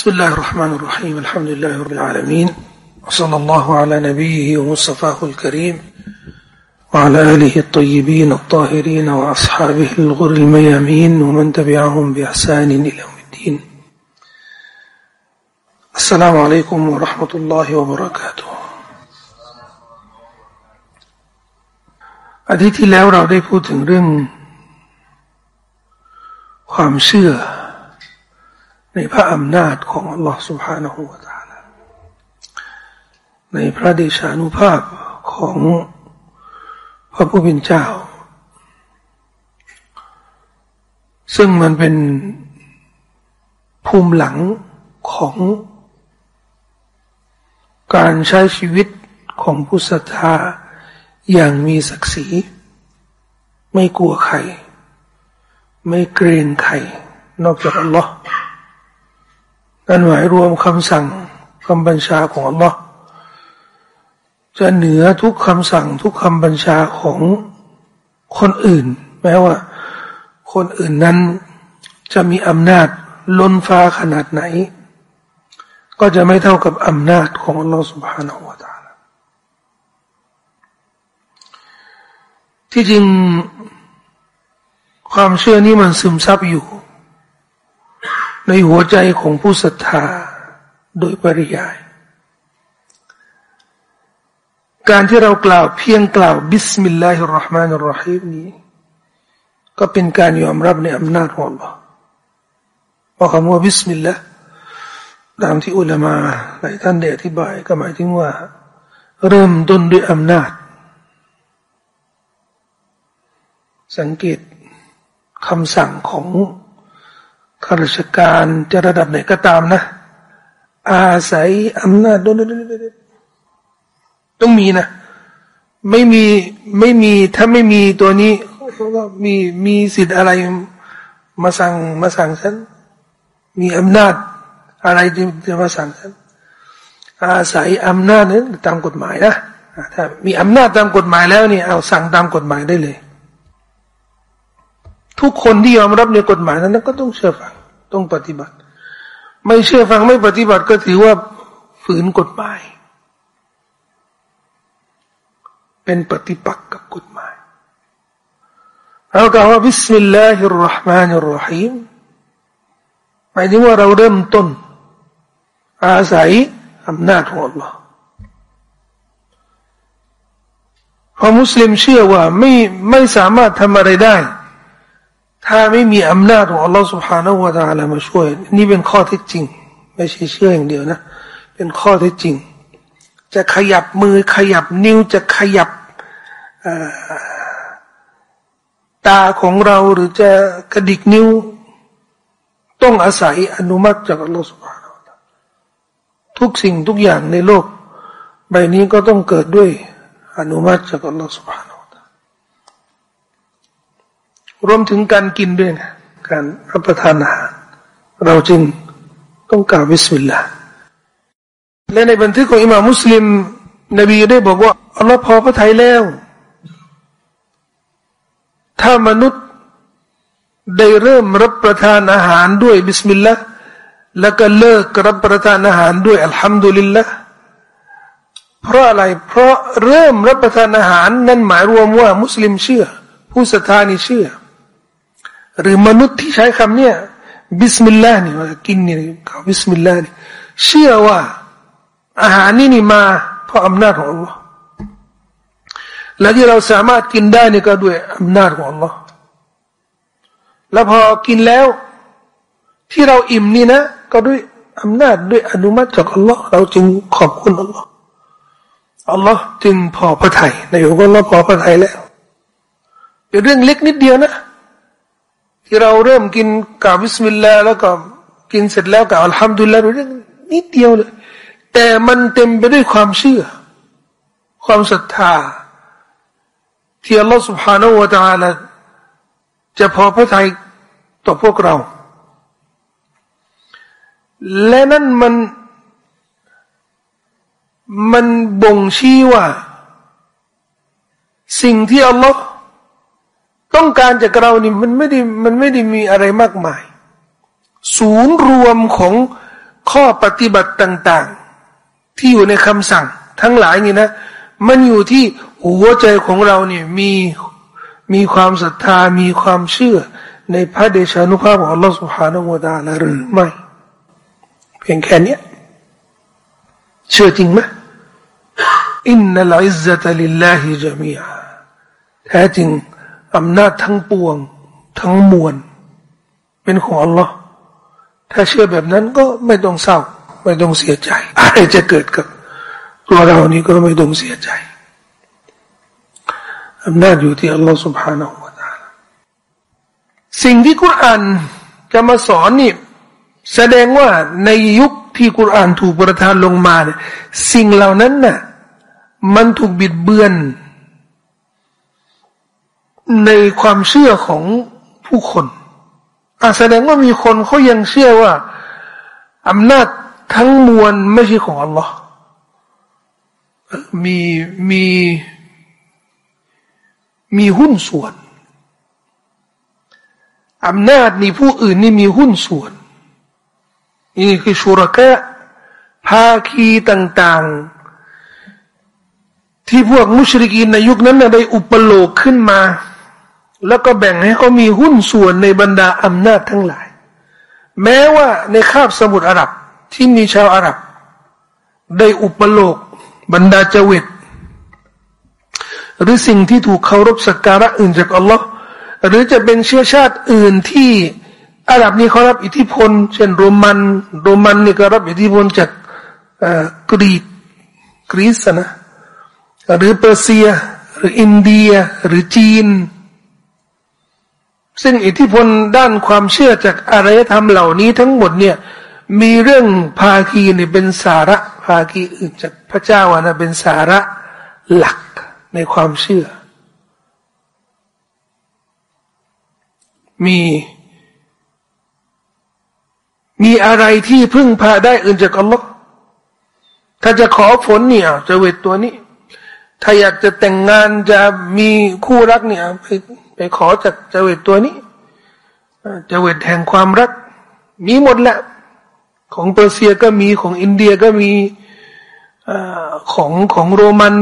بسم الله الرحمن الرحيم الحمد لله رب العالمين وصلى الله على نبيه ومصطفاه الكريم وعلى آله الطيبين الطاهرين وأصحابه الغر الميامين ومن تبعهم بإحسان إلى يوم الدين السلام عليكم ورحمة الله وبركاته อาทิตย์ที่แล้วเราได้พูดถึงเรื่องความเชื่อ ในพระอำนาจของอัลลอฮ์ سبحانه และ تعالى ในพระเดชานุภาพของพระผู้เป็นเจ้า ซึ่งมันเป็นภูมิหลังของการใช้ชีวิตของผู้ศรัทธาอย่างมีศักดิ์ศรีไม่กลัวใคร ไม่เกรงใคร นอกจากอัลลอฮ์ นั่นหมายรวมคำสั่งคำบัญชาของอัลลอฮ์จะเหนือทุกคำสั่งทุกคำบัญชาของคนอื่น แม้ว่า คนอื่นนั้นจะมีอำนาจล้นฟ้าขนาดไหน ก็จะไม่เท่ากับอำนาจของอัลลอฮ์ سبحانه และ تعالى ที่จริงความเชื่อนี้มันซึมซับอยู่ ในหัวใจของผู้ศรัทธาโดยปริยาย การที่เรากล่าวเพียงกล่าวبسم الله الرحمن الرحيم นี้ ก็เป็นการยอมรับในอำนาจของ อัลลอฮ์ เพราะคำว่าบิสมิลลาห์ตามที่อุลามาหลายท่านได้อธิบายก็หมายถึงว่า เริ่มต้นด้วยอำนาจ สังเกตคำสั่งของ ข้าราชการจะระดับไหนก็ตามนะ อาศัยอำนาจต้องมีนะ ไม่มีไม่มีถ้าไม่มีตัวนี้ก็มีมีสิทธิ์อะไรมาสั่งมาสั่งฉันมีอำนาจอะไรที่จะมาสั่งฉันอาศัยอำนาจนั้นตามกฎหมายนะถ้ามีอำนาจตามกฎหมายแล้วนี่เอาสั่งตามกฎหมายได้เลย ทุกคนที่ยอมรับในกฎหมายนั้นก็ต้องเชื่อฟัง ต้องปฏิบัติ ไม่เชื่อฟังไม่ปฏิบัติก็ถือว่าฝืนกฎหมาย เป็นปฏิปักษ์กับกฎหมายเรากล่าวว่าบิสมิลลาฮิรราะห์มานิรราะฮีมหมายถึงว่าเราเริ่มต้น อาศัยอำนาจของ Allah เพราะมุสลิมเชื่อว่าไม่ไม่สามารถทำอะไรได้ ถ้าไม่มีอำนาจของอัลลอฮฺสุบฮานาวะตาลามาช่วย นี่เป็นข้อเท็จจริง ไม่ใช่เชื่ออย่างเดียวนะ เป็นข้อเท็จจริง จะขยับมือขยับนิ้วจะขยับตาของเราหรือจะกระดิกนิ้ว ต้องอาศัยอนุมัติจากอัลลอฮฺสุบฮานาอัลลอฮทุกสิ่งทุกอย่างในโลก ใบนี้ก็ต้องเกิดด้วยอนุมัติจากอัลลอฮฺสุบฮาน รวมถึงการกินด้วยนะการรับประทานอาหารเราจึงต้องกล่าววิสุลละและในบันทึกของอิมามมุสลิม นบีได้บอกว่าอัลลอฮ์พอพระทัยแล้ว ถ้ามนุษย์ได้เริ่มรับประทานอาหารด้วยบิสมิลลาห์แล้วก็เลิกรับประทานอาหารด้วยอัลฮัมดุลิลลาฮ์เพราะอะไร เพราะเริ่มรับประทานอาหาร นั่นหมายรวมว่ามุสลิมเชื่อ ผู้ศรัทธานี่เชื่อ หรือมนุษย์ที่ใช้คำเนี้ยบิสมิลลาห์นี่กินนี่เขาบิสมิลลาห์นี่เชื่อว่า อาหารนี่นี่มา เพราะอำนาจของ อัลลอฮ์ และที่เราสามารถกินได้นี่ก็ด้วยอำนาจของ Allah แล้วพอกินแล้ว ที่เราอิ่มนี่นะ ก็ด้วยอำนาจด้วยอนุมัติจากอัลลอฮ์เราจึงขอบคุณอัลลอฮ์อัลลอฮ์จึงพอพระทัยในหัวอัลลอฮ์พอพระทัยแล้วเป็นเรื่องเล็กนิดเดียวนะ ที่เราเริ่มกินกาวบิสมิลลาห์แล้วก็กินเสร็จแล้วกล่อัลฮัมดุลิลลาห์เรื่องนิดเดียวเลย แต่มันเต็มไปด้วยความเชื่อ ความศรัทธา ที่อัลลอฮฺ سبحانه และ تعالى จะพอพระทัยต่อพวกเรา และนั่นมันมันบ่งชี้ว่า สิ่งที่อัลลอฮ์ ต้องการจากเรานี่มันไม่ได้มันไม่ได้มีอะไรมากมาย ศูนย์รวมของข้อปฏิบัติต่าง ๆ ที่อยู่ในคำสั่ง ทั้งหลายนี่นะ มันอยู่ที่หัวใจของเราเนี่ยมีมีความศรัทธามีความเชื่อ ในพระเดชานุภาพของอัลลอฮฺสุบฮานาอูตาลหรือไม่ เพียงแค่นี้เชื่อจริงไหมอินนัลอิซซะตะลิลลาฮิจามีอาแท้จริง อำนาจทั้งปวง ทั้งมวลเป็นของ Allah ถ้าเชื่อแบบนั้นก็ไม่ต้องเศร้า ไม่ต้องเสียใจ อะไรจะเกิดกับตัวเรานี้ก็ไม่ต้องเสียใจอำนาจอยู่ที่ Allah سبحانه และ تعالى สิ่งที่กุรอานจะมาสอนนี่แสดงว่าในยุคที่กุรอานถูกประทานลงมาเนี่ยสิ่งเหล่านั้นน่ะมันถูกบิดเบือน ในความเชื่อของผู้คนอแสดงว่ามีคนเขายังเชื่อว่าอำนาจทั้งมวลไม่ใช่ของอัลลอฮ์มีมีมีหุ้นส่วนอำนาจนี่ผู้อื่นนี่มีหุ้นส่วน นี่คือชุรกะภาคีต่างๆ ที่พวกมุชริกีนในยุคนั้นได้อุปโลกขึ้นมา แล้วก็แบ่งให้เขามีหุ้นส่วนในบรรดาอำนาจทั้งหลาย แม้ว่าในคาบสมุทรอาหรับที่มีชาวอาหรับ ได้อุปโลกบรรดาเจวิตหรือสิ่งที่ถูกเคารพสักการะอื่นจากอัลลอฮ์หรือจะเป็นเชื้อชาติอื่นที่อาหรับนี่เขารับอิทธิพล เช่นโรมัน โรมันนี่ก็รับอิทธิพลจากกรีกกรีซนะหรือเปอร์เซีย หรืออินเดีย หรือจีน ซึ่งอิทธิพลด้านความเชื่อจากอารยธรรมเหล่านี้ทั้งหมดเนี่ยมีเรื่องภาคีเนี่ยเป็นสาระภาคีอื่นจากพระเจ้านะเป็นสาระหลักในความเชื่อ มีมีอะไรที่พึ่งพาได้อื่นจากอัลลอฮ์ถ้าจะขอฝนเนี่ยจะเวทตัวนี้ ถ้าอยากจะแต่งงานจะมีคู่รักเนี่ยไป ไปขอจากจะเวทตัวนี้จะเวทแห่งความรัก มีหมดแหละ ของเปอร์เซียก็มีของอินเดียก็มีอของของโรมัน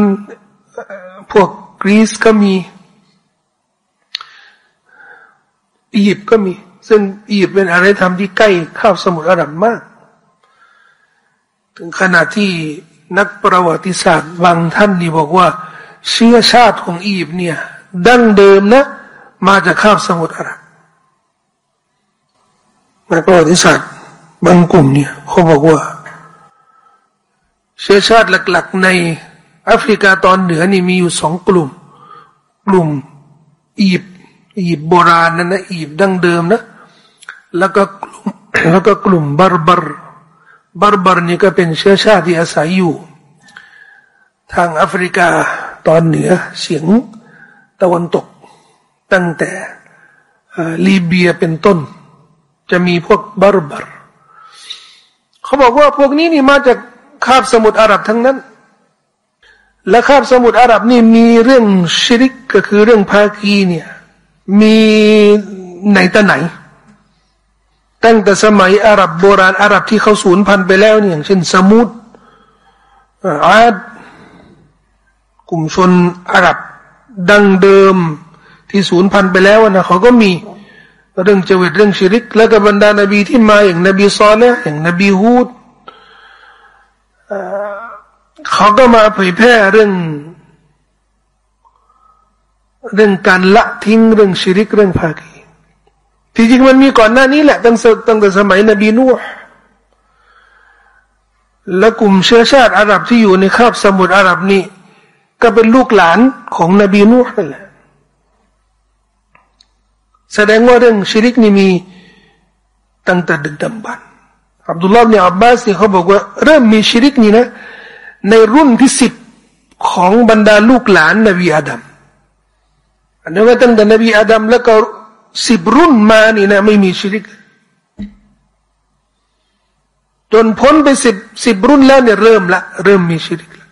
พวกกรีซก็มีอียิปต์ก็มี ซึ่งอียิปต์เป็นอะไรทำที่ใกล้ข้าวสมุทรอาหรับมาก ถึงขนาดที่นักประวัติศาสตร์บางท่านนี่บอกว่า เชื้อชาติของอียิปต์เนี่ย ดั้งเดิมนะ มาจากข้าวสมุทรอาหรับนักประวัติศาสตร์บางกลุ่มเนี่ยเขาบอกว่า เชื้อชาติหลัก ๆ ในแอฟริกาตอนเหนือนี่มีอยู่สองกลุ่ม กลุ่มอียิปต์อียิปต์โบราณนั่นนะอียิปต์ดั้งเดิมนะ แล้วก็กลุ่มแล้วก็กลุ่มเบอร์เบอร์เบอร์เบอร์นี่ก็เป็นเชื้อชาติที่อาศัยอยู่ ทางแอฟริกาตอนเหนือเฉียงตะวันตก ตั้งแต่ลีเบียเป็นต้น จะมีพวกเบอร์เบอร์เขาบอกว่าพวกนี้นี่มาจากคาบสมุทรอาหรับทั้งนั้น และคาบสมุทรอาหรับนี่มีเรื่องชิริกก็คือเรื่องภาคีเนี่ยมีไหนแต่ไหน ตั้งแต่สมัยอาหรับโบราณอาหรับที่เขาสูญพันธุ์ไปแล้วเนี่ยอย่างเช่นสมุดอาดกลุ่มชนอาหรับดังเดิม ที่สูญพันธุ์ไปแล้วนะเขาก็มีเรื่องจวิตเรื่องชิริก แล้วก็บรรดานบีที่มาอย่างนบีซอลเนี่ยอย่างนบีฮูดเขาก็มาเผยแพร่เรื่อง เรื่องการละทิ้งเรื่องชิริกเรื่องภาคีที่จริงมันมีก่อนหน้านี้แหละตั้งตั้งแต่สมัยนบีนูห์และกลุ่มเชื้อชาติอาหรับที่อยู่ในคาบสมุทรอาหรับนี่ก็เป็นลูกหลานของนบีนูห์นั่นแหละ แสดงว่าเรื่องชิริกนี่มีตั้งแต่ดึกดำบรรอับดุลลาห์เนี่ยอับบาสเนี่ยเขาบอกว่าเริ่มมีชิริกนี่นะ ในรุ่นที่สิบของบรรดาลูกหลานนบีอาดัมอันนี้ว่าตั้งแต่นบีอาดัมแล้วก็สิบรุ่นมานี่นะไม่มีชีริก จนพ้นไปสิบสิบรุ่นแล้วเนี่ยเริ่มละ เริ่มมีชีริกแล้ว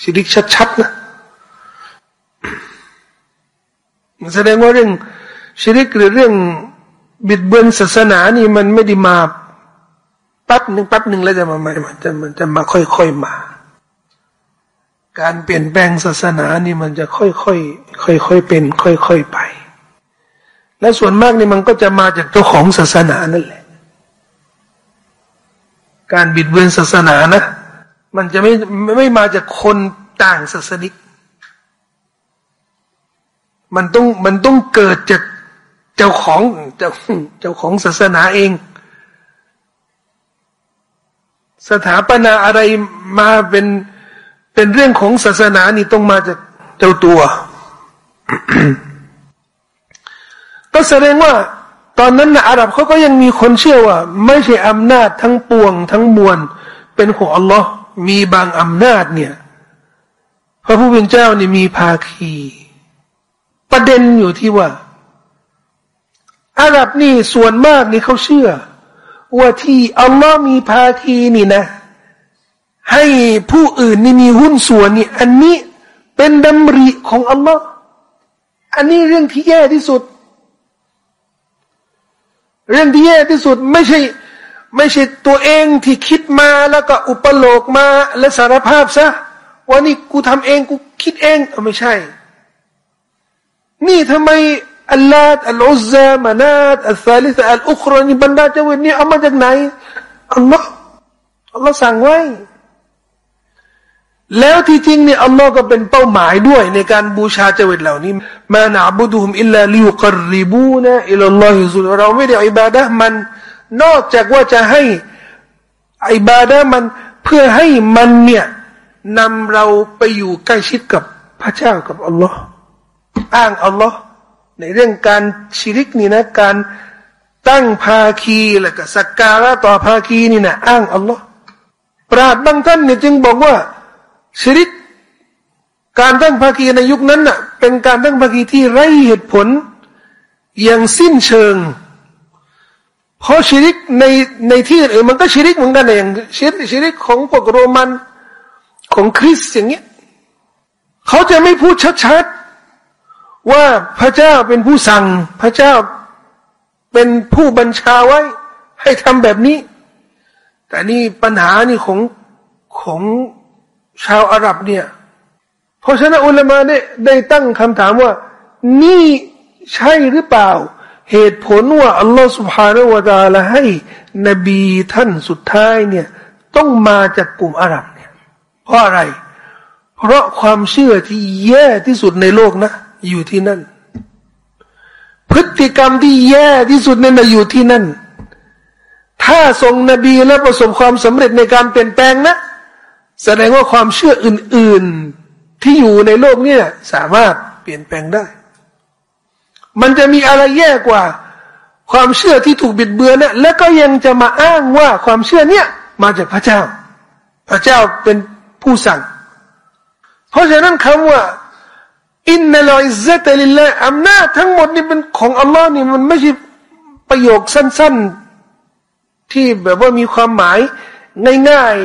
ชีริกชัดๆนะแสดงว่าเรื่อง ชีริกหรือเรื่องบิดเบือนศาสนานี่มันไม่ได้มาแป๊บหนึ่งแป๊บหนึ่งแล้วจะมามันจะมันจะมาค่อยๆมา การเปลี่ยนแปลงศาสนานี่มันจะค่อยๆค่อยๆเป็น ค่อยๆไป และส่วนมากนี่มันก็จะมาจากเจ้าของศาสนานั่นแหละ การบิดเบือนศาสนานะ มันจะไม่ไม่มาจากคนต่างศาสนิก มันต้องมันต้องเกิดจาก เจ้าของเจ้าเจ้าของศาสนาเอง สถาปนาอะไรมาเป็นเป็นเรื่องของศาสนานี่ต้องมาจากเจ้าตัว ก็แสดงว่า ตอนนั้นนะอาหรับเขาก็ยังมีคนเชื่อว่า ไม่ใช่อำนาจทั้งปวง ทั้งมวล เป็นของอัลลอฮ์มีบางอำนาจเนี่ยพระผู้เป็นเจ้านี่มีภาคี ประเด็นอยู่ที่ว่า อาหรับนี่ส่วนมากนี่เขาเชื่อ ว่าที่อัลลอฮ์มีภาคีนี่นะ ให้ผู้อื่นนี่มีหุ้นส่วนนี่อันนี้เป็นดำริของอัลลอฮ์อันนี้เรื่องที่แย่ที่สุด เรื่องที่แย่ที่สุดไม่ใช่ไม่ใช่ตัวเองที่คิดมาแล้วก็อุปโลกมาและสารภาพซะว่านี่กูทำเองกูคิดเองไม่ใช่ นี่ทำไม อัลลาดอัลอุซามานาตอัลซาลิสอัลอุครนี่บรรดาเจวิตนี่เอามาจากไหนอัลลอฮ์อัลลอฮ์สั่งไว้ แล้วที่จริงเนี่ยอัลลอฮ์ก็เป็นเป้าหมายด้วย ในการบูชาเจวิตเหล่านี้มานาบุดุฮุมอิลลาลิยุกริบูนะอิลลอฮิซุลเราไม่ได้อิบาดะมัน นอกจากว่าจะให้อิบาดะมันเพื่อให้มันเนี่ยนำเราไปอยู่ใกล้ชิดกับพระเจ้ากับอัลลอฮ์อ้างอัลลอฮ์ ในเรื่องการชิริกนี่นะ การตั้งภาคีแล้วก็สักการะต่อภาคีนี่นะอ้างอัลลอฮ์ปราดบางท่านเนี่ยจึงบอกว่าชิริก การตั้งภาคีในยุคนั้นน่ะเป็นการตั้งภาคีที่ไร้เหตุผล อย่างสิ้นเชิง เพราะชิริกในในที่อื่นมันก็ชิริกเหมือนกันอย่างชิริกชิริกของพวกโรมันของคริสอย่างเงี้ยเขาจะไม่พูดชัด ว่าพระเจ้าเป็นผู้สั่ง พระเจ้าเป็นผู้บัญชาไว้ ให้ทำแบบนี้ แต่นี่ปัญหานี่ของของชาวอาหรับเนี่ย เพราะฉะนั้นอุลามะเนี่ยได้ตั้งคำถามว่า นี่ใช่หรือเปล่า เหตุผลว่าอัลลอฮฺสุบฮานาวะตาละให้ นบีท่านสุดท้ายเนี่ย ต้องมาจากกลุ่มอาหรับเนี่ย เพราะอะไร เพราะความเชื่อที่แย่ที่สุดในโลกนะ อยู่ที่นั่น พฤติกรรมที่แย่ที่สุดนั่นอยู่ที่นั่น ถ้าทรงนบีและประสบความสำเร็จในการเปลี่ยนแปลงนะ แสดงว่าความเชื่ออื่น ๆที่อยู่ในโลกนี้สามารถเปลี่ยนแปลงได้ มันจะมีอะไรแย่กว่า ความเชื่อที่ถูกบิดเบือนนะแล้วก็ยังจะมาอ้างว่าความเชื่อเนี้ยมาจากพระเจ้า พระเจ้าเป็นผู้สั่ง เพราะฉะนั้นคำว่า อินนัลอิซซตลิลละอำนาจทั้งหมดนี่เป็นของอัลลอฮ์นี่มันไม่ใช่ประโยคสั้น ๆ ที่แบบว่ามีความหมายง่าย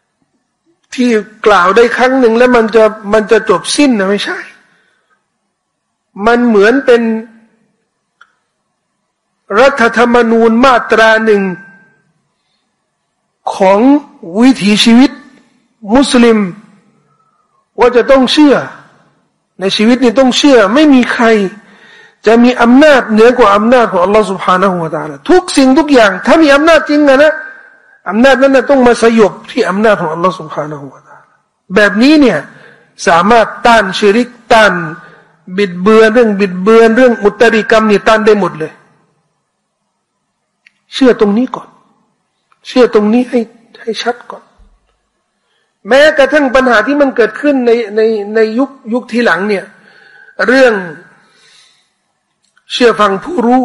ๆที่กล่าวได้ครั้งหนึ่งแล้วมันจะมันจะจบสิ้นนะไม่ใช่ มันเหมือนเป็นรัฐธรรมนูญมาตราหนึ่งของวิถีชีวิต มุสลิม ว่าจะต้องเชื่อ ในชีวิตนี่ต้องเชื่อ ไม่มีใคร จะมีอำนาจเหนือกว่าอำนาจของอัลลอฮฺสุบฮานะฮูวาตาละทุกสิ่งทุกอย่าง ถ้ามีอำนาจจริงนะนะอำนาจนั้นนะต้องมาสยบที่อำนาจของอัลลอฮฺสุบฮานะฮูวาตาลแบบนี้เนี่ยสามารถต้านชิริกต้านบิดเบือนเรื่องบิดเบือนเรื่องมุตริกรรมนี่ต้านได้หมดเลย เชื่อตรงนี้ก่อน เชื่อตรงนี้ให้ให้ชัดก่อน แม้กระทั่งปัญหาที่มันเกิดขึ้นในในในยุคยุคที่หลังเนี่ย เรื่องเชื่อฟังผู้รู้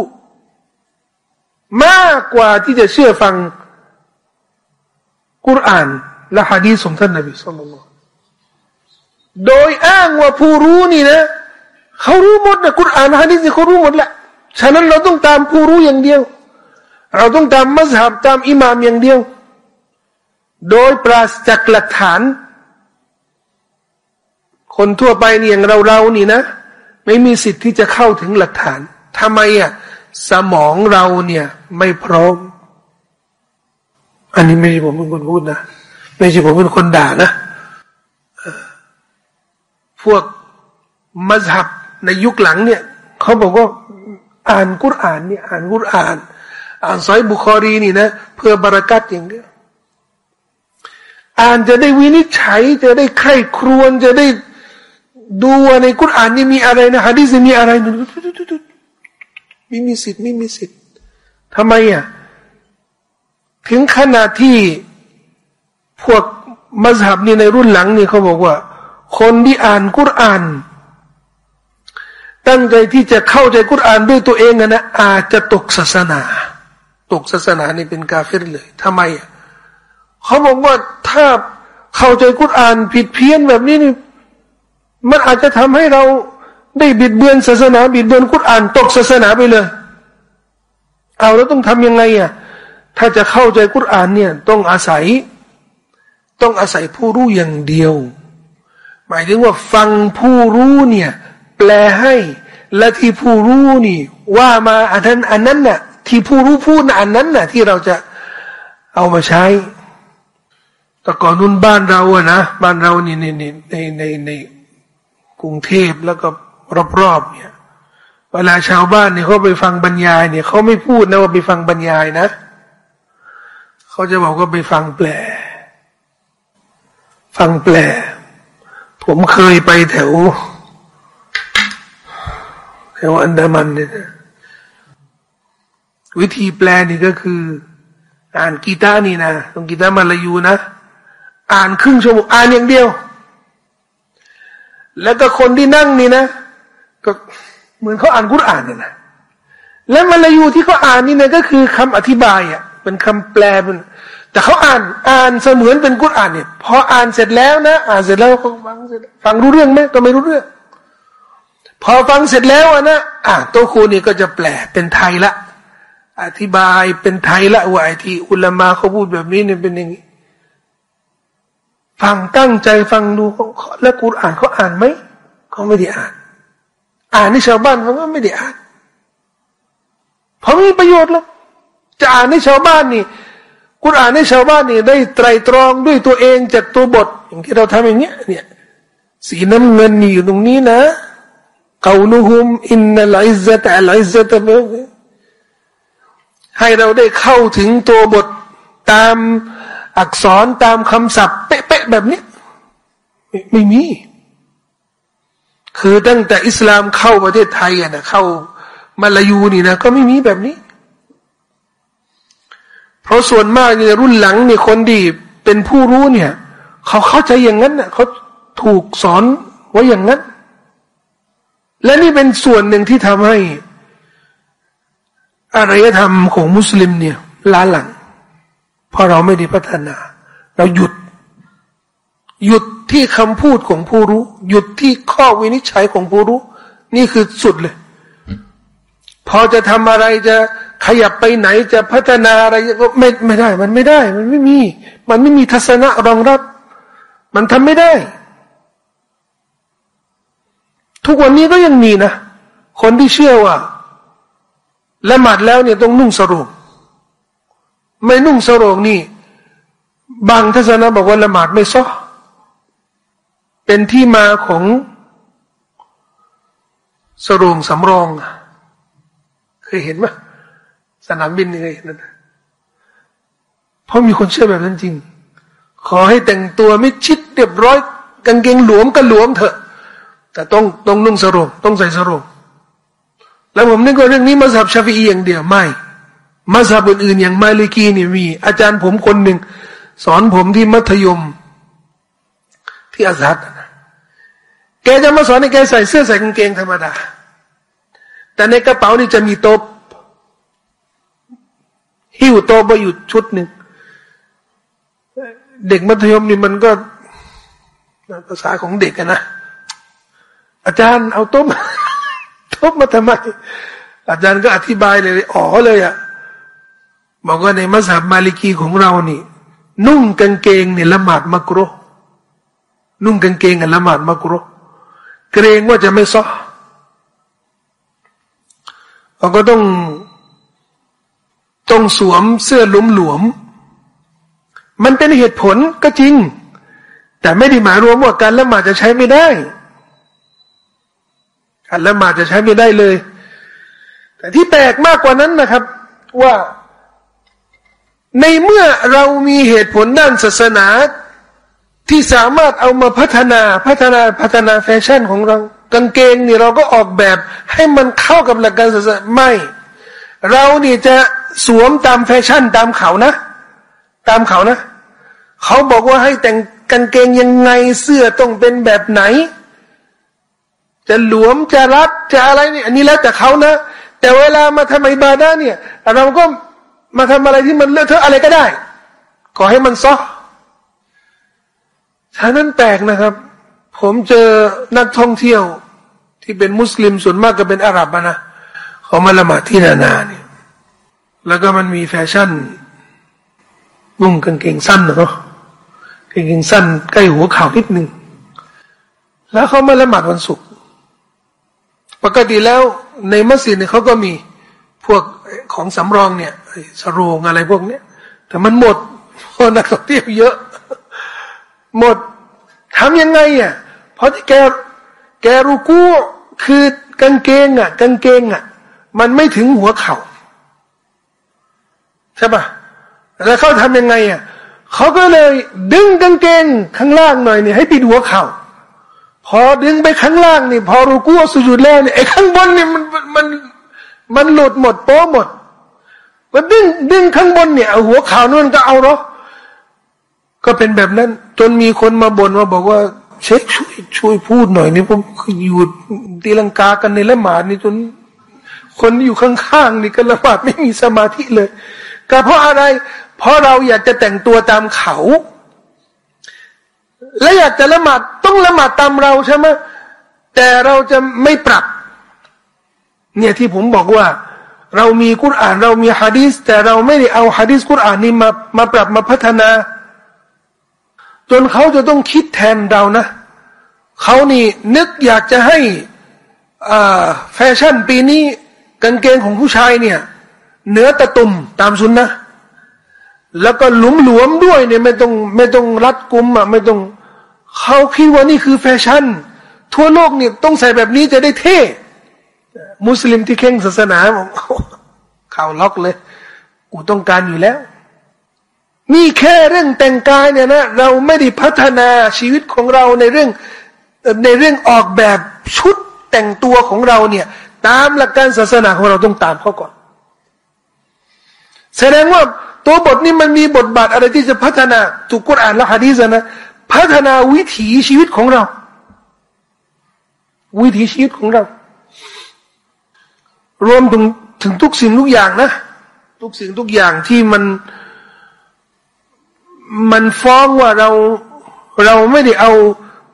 มากกว่าที่จะเชื่อฟังกุรอานและฮะดีษของท่านนบีสุลต่านโดยอ้างว่าผู้รู้นี่นะเขารู้หมดนะกุรอานฮะดีษเขารู้หมดแหละฉะนั้นเราต้องตามผู้รู้อย่างเดียว เราต้องตามมัสฮับตามอิหมามอย่างเดียว โดยปราศจากหลักฐาน คนทั่วไปเนี่ยอย่างเราเรานี่นะ ไม่มีสิทธิ์ที่จะเข้าถึงหลักฐานทำไมอะสมองเราเนี่ยไม่พร้อม อันนี้ไม่ใช่ผมเป็นคนพูดนะ ไม่ใช่ผมเป็นคนด่านะ พวกมัสฮับในยุคหลังเนี่ยเขาบอกว่าอ่านกุรอานเนี่ยอ่านกุรอาน อ่านซอยบุคอรีนี่นะ เพื่อบารักัตอย่างเดียว อ่านจะได้วินิจฉัย จะได้ใคร่ครวญจะได้ดูว่าในกุรอานนี่มีอะไรนะฮะดีษมีอะไรไม่มีสิทธิ์ไม่มีสิทธิ์ทำไมอะถึงขนาดที่พวกมัสฮับนี่ในรุ่นหลังนี่เขาบอกว่า คนที่อ่านกุรอาน ตั้งใจที่จะเข้าใจกุรอานด้วยตัวเองนะอาจจะตกศาสนา ตกศาสนานี่เป็นกาเฟรเลยทำไมอะ เขาบอกว่าถ้าเข้าใจกุรอานผิดเพี้ยนแบบนี้นี่มันอาจจะทำให้เราได้บิดเบือนศาสนา บิดเบือนกุรอานตกศาสนาไปเลย เอาแล้วต้องทำยังไงอะถ้าจะเข้าใจกุรอานเนี่ยต้องอาศัย ต้องอาศัยผู้รู้อย่างเดียว หมายถึงว่าฟังผู้รู้เนี่ย แปลให้และที่ผู้รู้นี่ ว่ามาอันนั้นอันนั้นน่ะ ที่ผู้รู้พูดอันนั้นน่ะ ที่เราจะเอามาใช้ แต่ก่อนนู้นบ้านเราอะนะบ้านเรานี่ในในในในในกรุงเทพแล้วก็รอบๆเนี่ย เวลาชาวบ้านเนี่ยเขาไปฟังบรรยายเนี่ยเขาไม่พูดนะว่าไปฟังบรรยายนะเขาจะบอกว่าไปฟังแปล ฟังแปล ผมเคยไปแถวแถวอันดามันเนี่ยวิธีแปลนี่ก็คือ อ่านกีตาร์นี่นะตรงกีตาร์มาลายูนะ อ่านครึ่งชั่วโมงอ่านอย่างเดียว แล้วก็คนที่นั่งนี่นะ ก็เหมือนเขาอ่านกุรอานนะนะและมาลายูที่เขาอ่านนี่นะก็คือคำอธิบายอะเป็นคำแปลเป็นแต่เขาอ่านอ่านเสมือนเป็นกุรอานเนี่ยพออ่านเสร็จแล้วนะ อ่านเสร็จแล้วฟังเสร็จฟังรู้เรื่องไหมก็ไม่รู้เรื่อง พอฟังเสร็จแล้วนะอ่าโตครูนี่ก็จะแปลเป็นไทยละ อธิบายเป็นไทยละว่าไอที่อุลามาเขาพูดแบบนี้เนี่ยเป็นอย่างนี้ ฟังตั้งใจฟังดูแล้วกุรอานเขาอ่านไหมเขาไม่ได้อ่าน อ่านในชาวบ้านเขาก็ไม่ได้อ่านเพราะไม่มีประโยชน์หรอกจะอ่านให้ชาวบ้านนี่กุณอ่านให้ชาวบ้านนี่ ได้ไตรตรองด้วยตัวเองจากตัวบท อย่างที่เราทำอย่างเงี้ย เนี่ย สีน้ำเงินนี่อยู่ตรงนี้นะกาลุฮุมอินนัลอิซะตะลอิซะตะให้เราได้เข้าถึงตัวบทตามอักษรตามคำศัพท์เป๊ะแบบนี้ไม่มี คือตั้งแต่อิสลามเข้าประเทศไทยอะนะเข้ามาลายูนี่นะก็ไม่มีแบบนี้ เพราะส่วนมากในรุ่นหลังเนี่ยคนดีเป็นผู้รู้เนี่ย เขาเข้าใจอย่างนั้นน่ะเขาถูกสอนไว้อย่างนั้น และนี่เป็นส่วนหนึ่งที่ทำให้อารยธรรมของมุสลิมเนี่ยล้าหลัง เพราะเราไม่ได้พัฒนา เราหยุด หยุดที่คำพูดของผู้รู้ หยุดที่ข้อวินิจฉัยของผู้รู้ นี่คือสุดเลย พอจะทำอะไรจะขยับไปไหนจะพัฒนาอะไรก็ไม่ไม่ได้ มันไม่ได้ มันไม่มี มันไม่มีทัศนะรองรับ มันทำไม่ได้ ทุกวันนี้ก็ยังมีนะ คนที่เชื่อว่าละหมาดแล้วเนี่ยต้องนุ่งสรงไม่นุ่งสรงนี่ บางทัศนะบอกว่าละหมาดไม่ซ้อ เป็นที่มาของสรงสำรอง เคยเห็นไหมสนามบินยังไงนั่นเพราะมีคนเชื่อแบบนั้นจริง ขอให้แต่งตัวไม่ชิดเรียบร้อย กางเกงหลวมก็หลวมเถอะ แต่ต้องต้องนุ่งสรงต้องใส่สรงแล้วผมนึกว่าเรื่องนี้มาสับชาฟีอย่างเดียวไม่มาสับอื่นๆอย่างมาลิกีนี่มี อาจารย์ผมคนหนึ่งสอนผมที่มัธยม ที่อาซัดแกจะมาสอนให้แกใส่เสื้อใส่กางเกงธรรมดา แต่ในกระเป๋านี่จะมีโต๊ะหิ้วโตไปอยู่ชุดหนึ่ง เด็กมัธยมนี่มันก็ภาษาของเด็กนะ อาจารย์เอาโต๊ะโต๊ะมาทำไมอาจารย์ก็อธิบายเลยอ๋อเลยอะบอกว่าในมัสยิดมาลิกีของเรานี่ นุ่งกางเกงเนี่ยละหมาดมักรุ นุ่งกางเกงกับละหมาดมักรุเกรงว่าจะไม่ซ้อเราก็ต้องต้องสวมเสื้อหลวมหลวม มันเป็นเหตุผลก็จริง แต่ไม่ได้หมายรวมว่าการละหมาดจะใช้ไม่ได้การละหมาดจะใช้ไม่ได้เลย แต่ที่แปลกมากกว่านั้นนะครับ ว่าในเมื่อเรามีเหตุผลด้านศาสนา ที่สามารถเอามาพัฒนาพัฒนาพัฒนาแฟชั่นของเรากางเกงนี่เราก็ออกแบบให้มันเข้ากับหลักการศาสนาไม่ เรานี่จะสวมตามแฟชั่นตามเขานะ ตามเขานะ เขาบอกว่าให้แต่งกางเกงยังไงเสื้อต้องเป็นแบบไหน จะหลวมจะรัดจะอะไรนี่อันนี้แล้วแต่เขานะ แต่เวลามาทำอิบาด้าเนี่ย เราก็มาทำอะไรที่มันเลอะเทอะอะไรก็ได้ ขอให้มันซอ ฉะนั้นแปลกนะครับ ผมเจอนักท่องเที่ยว ที่เป็นมุสลิมส่วนมากก็เป็นอาหรับนะเขามาละหมาดที่นานาเนี่ยแล้วก็มันมีแฟชั่นนุ่งกางเกงสั้นเนาะกางเกงสั้นใกล้หัวเข่านิดนึงแล้วเขามาละหมาดวันศุกร์ปกติแล้วในมัสยิดเนี่ยเขาก็มีพวกของสำรองเนี่ยสโรงอะไรพวกเนี้ยแต่มันหมดเพราะนักท่องเที่ยวเยอะ หมดทำยังไงอะเพราะที่แกแกรูกู้คือกางเกงอะกางเกงอะ มันไม่ถึงหัวเขา่าใช่ปะแล้วเขาทำยังไงอะเขาก็เลยดึงกางเกงข้างล่างหน่อยเนี่ยให้ปิดหัวเขา่าพอดึงไปข้างล่างนี่พอรูกู้สุดแล้วเนี่ยไอ้ข้างบนเนี่ยมันมันมันหลุดหมดโป๊หมดก็ดึงดึงข้างบนเนี่ยเอาหัวเข่านู่นก็เอาเนาะ ก็เป็นแบบนั้น จนมีคนมาบ่นมาบอกว่า เช็คช่วยช่วยพูดหน่อยนี่ผมอยู่ตีลังกากันในละหมาดนี่จนคนอยู่ข้างๆนี่ก็ละหมาดไม่มีสมาธิเลยก็เพราะอะไร เพราะเราอยากจะแต่งตัวตามเขา และอยากจะละหมาดต้องละหมาดตามเราใช่ไหมแต่เราจะไม่ปรับ เนี่ยที่ผมบอกว่า เรามีกุรอ่าน เรามีฮะดีสแต่เราไม่ได้เอาฮะดีสกุรอ่านนี้มามาปรับมาพัฒนา จนเขาจะต้องคิดแทนเรานะเขานี่นึกอยากจะให้อ่าแฟชั่นปีนี้กางเกงของผู้ชายเนี่ยเนื้อตะตุ่มตามสุนนะแล้วก็หลุมหลวมด้วยเนี่ยไม่ต้องไม่ต้องรัดกุมอะไม่ต้องเขาคิดว่านี่คือแฟชั่น ทั่วโลกเนี่ยต้องใส่แบบนี้จะได้เท่ มุสลิมที่เข่งศาสนาผมข่าวล็อกเลย กูต้องการอยู่แล้ว นี่แค่เรื่องแต่งกายเนี่ยนะเราไม่ได้พัฒนาชีวิตของเราในเรื่องในเรื่องออกแบบชุดแต่งตัวของเราเนี่ยตามหลักการศาสนาของเราต้องตามเขาก่อน แสดงว่าตัวบทนี้มันมีบทบาทอะไรที่จะพัฒนาถูกกุรอานและฮะดีษนะพัฒนาวิถีชีวิตของเรา วิถีชีวิตของเรา รวมถึงถึงทุกสิ่งทุกอย่างนะ ทุกสิ่งทุกอย่างที่มัน มันฟ้องว่าเราเราไม่ได้เอา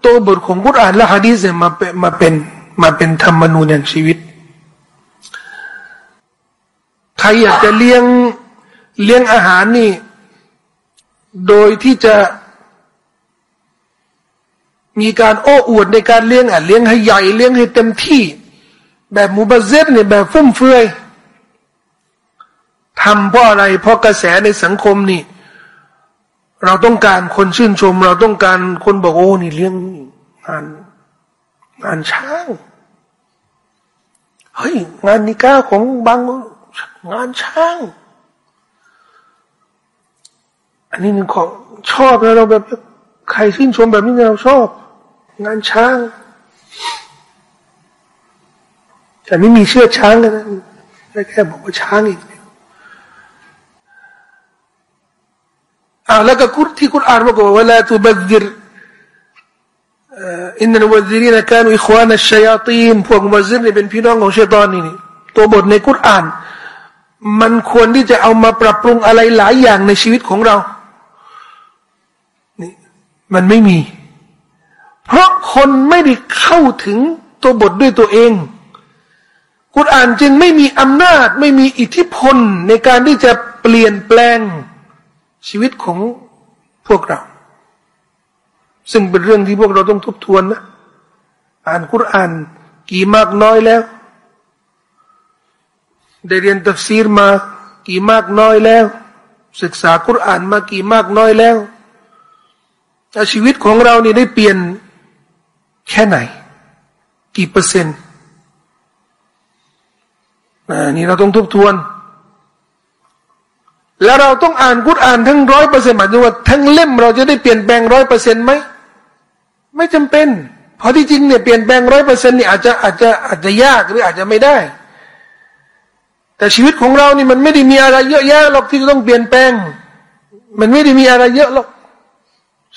ตัวบทของกุรอานและฮะดีษมาเป็นมาเป็นมาเป็นธรรมนูญแห่งชีวิต ใครอยากจะเลี้ยงเลี้ยงอาหารนี่ โดยที่จะ มีการโอ้อวดในการเลี้ยงอะเลี้ยงให้ใหญ่เลี้ยงให้เต็มที่ แบบมุบาเซตเนี่ยแบบฟุ่มเฟือยทำเพราะอะไร เพราะกระแสในสังคมนี่ เราต้องการคนชื่นชม เราต้องการคนบอกโอ้นี่เลี้ยงงานงานช้างเฮ้ยงานนิก้าของบางงานช้าง อันนี้นึงของชอบนะเราแบบใครชื่นชมแบบนี้เราชอบ งานช้าง แต่ไม่มีเชือกช้างกันนะแค่บอกว่าช้างอีก อาแล้วก็คุรที่คุรอานบอกว่าเวลาตุบัดดิรอินนันวัดดิรีนะการอิควานัชชัยตีนพวกมุซิรนี่เป็นพี่น้องของชัยตอนนี่นี่ตัวบทในคุรอาน มันควรที่จะเอามาปรับปรุงอะไรหลายอย่างในชีวิตของเรานี่มันไม่มี เพราะคนไม่ได้เข้าถึงตัวบทด้วยตัวเองกุรอานจึงไม่มีอำนาจ ไม่มีอิทธิพลในการที่จะเปลี่ยนแปลง ชีวิตของพวกเรา ซึ่งเป็นเรื่องที่พวกเราต้องทบทวนนะ อ่านกุรานกี่มากน้อยแล้ว ได้เรียนตัฟซีรมา กี่มากน้อยแล้ว ศึกษากุรานมากี่มากน้อยแล้วแต่ชีวิตของเราเนี่ยได้เปลี่ยนแค่ไหน กี่เปอร์เซ็นต์นี่เราต้องทบทวน แล้วเราต้องอ่านกุรอานทั้งร้อยเปอร์เซ็นต์หมายถึงว่าทั้งเล่มเราจะได้เปลี่ยนแปลงร้อยเปอร์เซ็นต์ไหมไม่จำเป็นเพราะที่จริงเนี่ยเปลี่ยนแปลงร้อยเปอร์เซ็นต์นี่อาจจะอาจจะอาจจะยากหรืออาจจะไม่ได้ แต่ชีวิตของเรานี่มันไม่ได้มีอะไรเยอะแยะหรอกที่จะต้องเปลี่ยนแปลง มันไม่ได้มีอะไรเยอะหรอก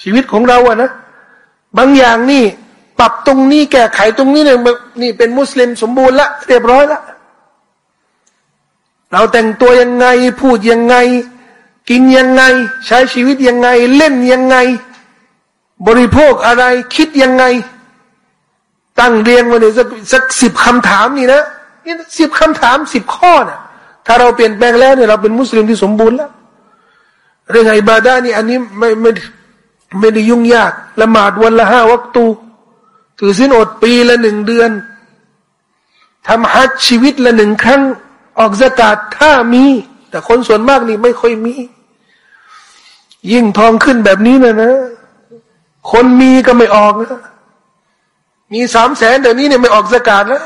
ชีวิตของเราอะนะบางอย่างนี่ ปรับตรงนี้แก้ไขตรงนี้เนี่ยนี่เป็นมุสลิมสมบูรณ์ละเรียบร้อยละ เราแต่งตัวยังไง พูดยังไง กินยังไง ใช้ชีวิตยังไง เล่นยังไง บริโภคอะไรคิดยังไง ตั้งเรียนมาเนี่ยสักสักสิบคำถามนี่นะนี่สิบคำถามสิบข้อนะ่ะ ถ้าเราเปลี่ยนแปลงแล้วเนี่ยเราเป็นมุสลิมที่สมบูรณ์แล้วเรื่องอิบาดานี่อันนี้ไม่ไม่ไม่ได้ยุ่งยากละหมาดวันละห้าวัคตูถือสินอดปีละหนึ่งเดือนทำฮัจชีวิตละหนึ่งครั้ง ออกสกาดถ้ามี แต่คนส่วนมากนี่ไม่ค่อยมี ยิ่งทองขึ้นแบบนี้นะนะ คนมีก็ไม่ออกนะมีสามแสนเดี๋ยวนี้เนี่ยไม่ออกสกาดแล้ว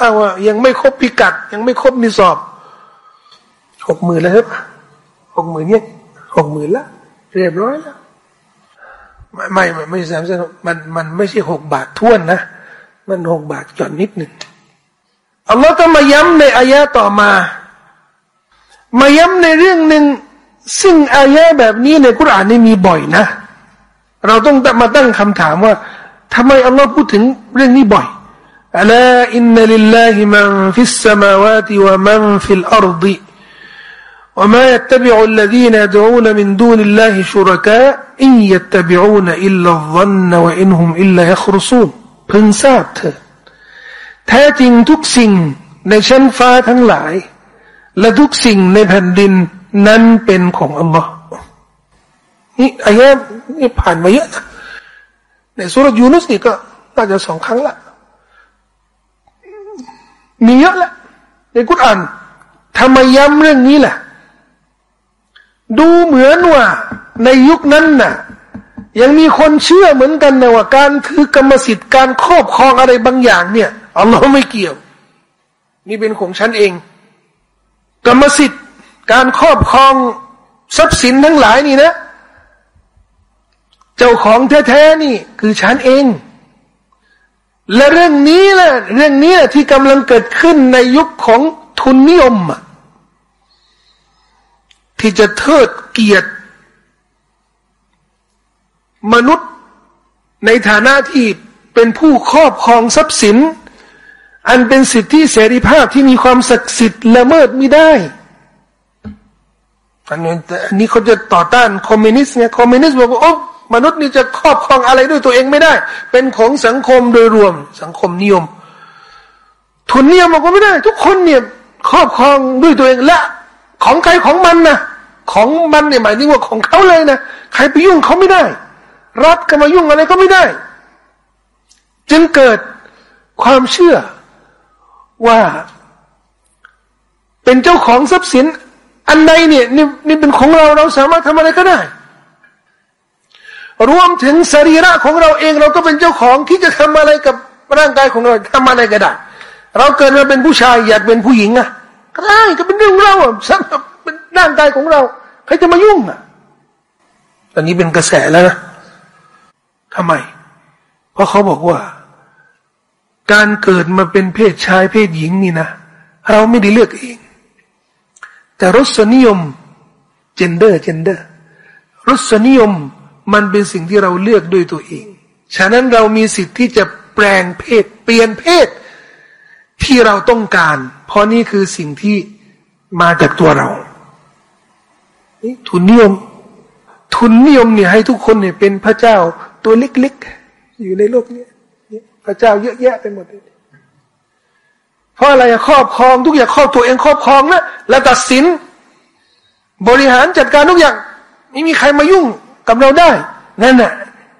อ้าวยังไม่ครบพิกัด ยังไม่ครบมีสอบหกหมื่นแล้วครับหกหมื่นเนี่ยหกหมื่นละเรียบร้อยแล้วไม่ไม่ไม่สามแสนมันมันไม่ใช่หกบาทถ้วนนะ มันหกบาทหย่อนนิดหนึ่ง อัลลอฮ์ก็มาย้ำในอายะต่อมา มาย้ำในเรื่องหนึ่งซึ่งอายะแบบนี้ในกุรอานนี่มีบ่อยนะ เราต้องมาตั้งคำถามว่าทำไมอัลลอฮ์พูดถึงเรื่องนี้บ่อยอัลาอินนัลิลลาฮิมันฟิสสมาวาติวะมันฟิลอาร์ฎ وما يتبع الذين يدعون من دون الله شركاء إن يتبعون إلا الظن وإنهم إلا يخرصون พึงทราบเถิด แท้จริงทุกสิ่งในชั้นฟ้าทั้งหลาย และทุกสิ่งในแผ่นดินนั้นเป็นของอัลลอฮ์นี่อายะนี่ผ่านมาเยอะนะในสุรยูนุสนี่ก็น่าจะสองครั้งละมีเยอะละในกุตอ่านทำไมย้ำเรื่องนี้ล่ะ ดูเหมือนว่าในยุคนั้นน่ะ ยังมีคนเชื่อเหมือนกันนะว่าการถือกรรมสิทธิ์การครอบครองอะไรบางอย่างเนี่ย อัลลอฮ์ไม่เกี่ยว นี่เป็นของฉันเอง กรรมสิทธิ์การครอบครองทรัพย์สินทั้งหลายนี่นะ เจ้าของแท้ๆนี่ คือฉันเอง และเรื่องนี้แหละเรื่องนี้ที่กำลังเกิดขึ้นในยุคของทุนนิยมที่จะเทิดเกียรติ มนุษย์ในฐานะที่เป็นผู้ครอบครองทรัพย์สิน อันเป็นสิทธิเสรีภาพที่มีความศักดิ์สิทธิ์ละเมิดไม่ได้อันนี้อันนี้เขาจะต่อต้านคอมมิวนิสต์ไงคอมมิวนิสต์บอกว่าโอ้มนุษย์นี่จะครอบครองอะไรด้วยตัวเองไม่ได้ เป็นของสังคมโดยรวม สังคมนิยม ทุนนิยมบอกว่าไม่ได้ ทุกคนเนี่ยครอบครองด้วยตัวเองและ ของใครของมันนะของมันเนี่ยหมายถึงว่าของเขาเลยนะใครไปยุ่งเขาไม่ได้ รัฐก็มายุ่งอะไรก็ไม่ได้ จึงเกิดความเชื่อ ว่า เป็นเจ้าของทรัพย์สิน อันใดเนี่ยนี่นี่เป็นของเราเราสามารถทำอะไรก็ได้ รวมถึงสรีระของเราเองเราก็เป็นเจ้าของที่จะทำอะไรกับร่างกายของเราทำอะไรก็ได้ เราเกิดมาเป็นผู้ชายอยากเป็นผู้หญิงอะก็ได้ก็เป็นเรื่องเราอะสำหรับเป็นร่างกายของเราใครจะมายุ่งอะตอนนี้เป็นกระแสแล้วนะทำไม เพราะเขาบอกว่า การเกิดมาเป็นเพศชายเพศหญิงนี่นะ เราไม่ได้เลือกเอง แต่รสนิยมเจนเดอร์เจนเดอร์รสนิยมมันเป็นสิ่งที่เราเลือกด้วยตัวเอง ฉะนั้นเรามีสิทธิ์ที่จะแปลงเพศ เปลี่ยนเพศ ที่เราต้องการ เพราะนี่คือสิ่งที่มาจากตัวเราทุนนิยม ทุนนิยมเนี่ยให้ทุกคนเนี่ยเป็นพระเจ้าตัวเล็กๆ อยู่ในโลกนี้ พระเจ้าเยอะแยะไปหมดเลยเพราะอะไรครอบครองทุกอย่างครอบตัวเองครอบครองนะแล้วตัดสิน บริหารจัดการทุกอย่างไม่มีใครมายุ่งกับเราได้นั่นน่ะ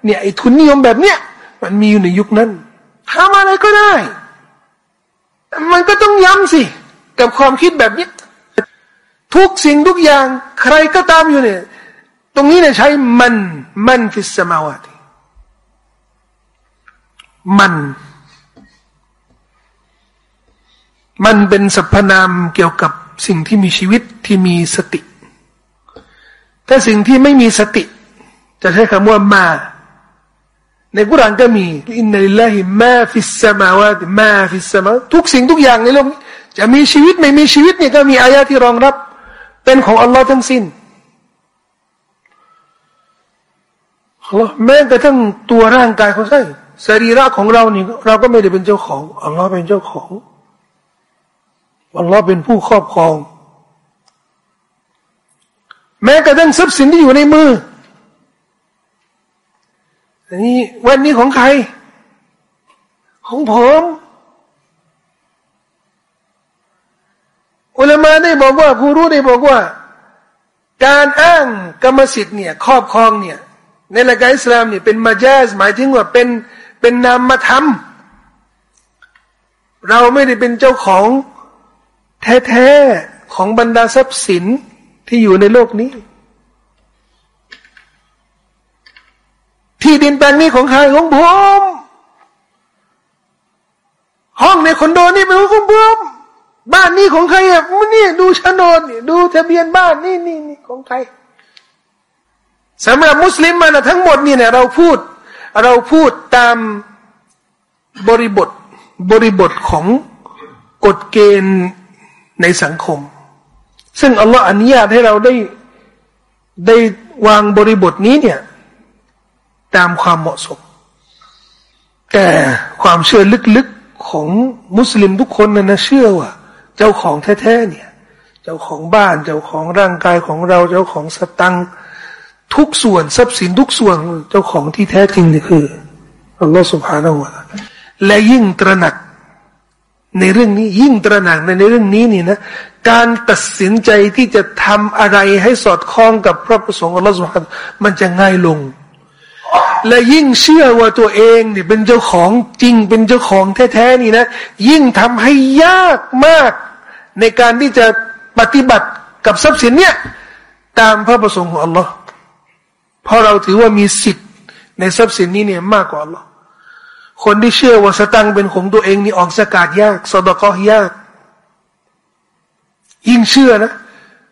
เนี่ยไอ้ทุนนิยมแบบเนี้ยมันมีอยู่ในยุคนั้นทำอะไรก็ได้ มันก็ต้องย้ำสิ กับความคิดแบบนี้ ทุกสิ่งทุกอย่าง ใครก็ตามอยู่เนี่ย ตรงนี้เนี่ยใช้มัน มันฟิสมาวาติ มัน มันเป็นสรรพนามเกี่ยวกับสิ่งที่มีชีวิตที่มีสติ ถ้าสิ่งที่ไม่มีสติ จะใช้คำว่า ما ในกุรานก็มีإن لله ما في السماوات ما في السماทุกสิ่งทุกอย่างในโลกจะมีชีวิตไม่มีชีวิตเนี่ยก็มีอายะที่รองรับ เป็นของอัลลอฮ์ทั้งสิ้นอัลลอฮ์แม้กระทั่งตัวร่างกายเขาใช่ สรีระของเรานี่เราก็ไม่ได้เป็นเจ้าของ อัลลอฮ์เป็นเจ้าของ อัลลอฮ์เป็นผู้ครอบครอง แม้กระทั่งทรัพย์สินที่อยู่ในมืออันนี้วันนี้ของใคร ของผมอุลามาได้บอกว่าผู้รู้ได้บอกว่า การอ้างกรรมสิทธิ์เนี่ยครอบครองเนี่ยในหลักการอิสลามเนี่ยเป็นมาจาสหมายถึงว่าเป็น เป็นนามธรรมเราไม่ได้เป็นเจ้าของแท้ๆของบรรดาทรัพย์สินที่อยู่ในโลกนี้ ที่ดินแปลงนี้ของใครของผมห้องในคอนโดนี่เป็นของผมบ้านนี้ของใครอะมันนี่ดูโฉนดนี่ดูทะเบียนบ้านนี่นี่นี่ของใครสำหรับมุสลิมมันะทั้งหมดนี่เนี่ยเราพูด เราพูดตามบริบทบริบทของกฎเกณฑ์ในสังคม ซึ่งอัลลอฮฺอนุญาตให้เราได้ได้วางบริบทนี้เนี่ย ตามความเหมาะสม แต่ความเชื่อลึกๆของมุสลิมทุกคนนะนะเชื่อว่า เจ้าของแท้ๆเนี่ย เจ้าของบ้านเจ้าของร่างกายของเราเจ้าของสตัง ทุกส่วนทรัพย์สินทุกส่วนเจ้าของที่แท้จริงนี่คืออัลลอฮฺสุบฮานาวะและยิ่งตระหนักในเรื่องนี้ยิ่งตระหนักในในเรื่องนี้นี่นะการตัดสินใจที่จะทำอะไรให้สอดคล้องกับพระประสงค์อัลลอฮฺสุบฮานมันจะง่ายลง และยิ่งเชื่อว่าตัวเองเนี่ยเป็นเจ้าของจริงเป็นเจ้าของแท้ๆนี่นะ ยิ่งทำให้ยากมาก ในการที่จะปฏิบัติกับทรัพย์สินเนี่ย ตามพระประสงค์ของอัลลอฮ์ เพราะเราถือว่ามีสิทธิ์ในทรัพย์สินนี้เนี่ยมากกว่าอัลลอคนที่เชื่อว่าสตังเป็นของตัวเองนี่ออกสกาดยากสอดก็ยาก ยิ่งเชื่อนะ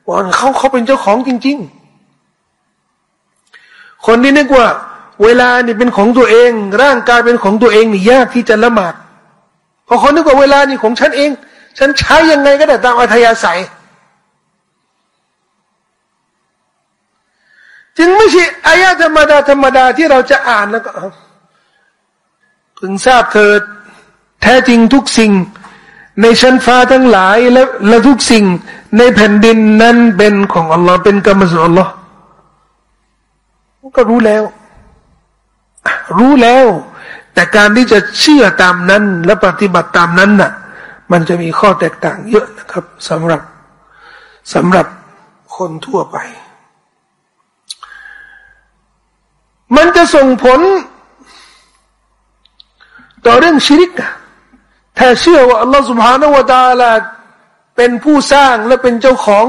ว่าเขาเขาเป็นเจ้าของจริง ๆ คนที่นึกว่า เวลานี่เป็นของตัวเอง ร่างกายเป็นของตัวเองนี่ยากที่จะละหมาดเพราะคนนึกว่าเวลานี่ของฉันเอง ฉันใช้ยังไงก็ได้ตามอัธยาศัย จึงไม่ใช่อายะธรรมดาธรรมดาที่เราจะอ่านแล้วก็พึงทราบเถิด แท้จริงทุกสิ่ง ในชั้นฟ้าทั้งหลายและและทุกสิ่ง ในแผ่นดินนั้นเป็นของอัลลอฮ์เป็นกรรมสุอัลลอฮ์ก็รู้แล้ว รู้แล้ว แต่การที่จะเชื่อตามนั้น และปฏิบัติตามนั้นน่ะ มันจะมีข้อแตกต่างเยอะนะครับสำหรับสำหรับคนทั่วไป มันจะส่งผล ต่อเรื่องชิริกถ้าเชื่อว่าอัลลอฮฺสุบฮานาวะตาลาเป็นผู้สร้างและเป็นเจ้าของ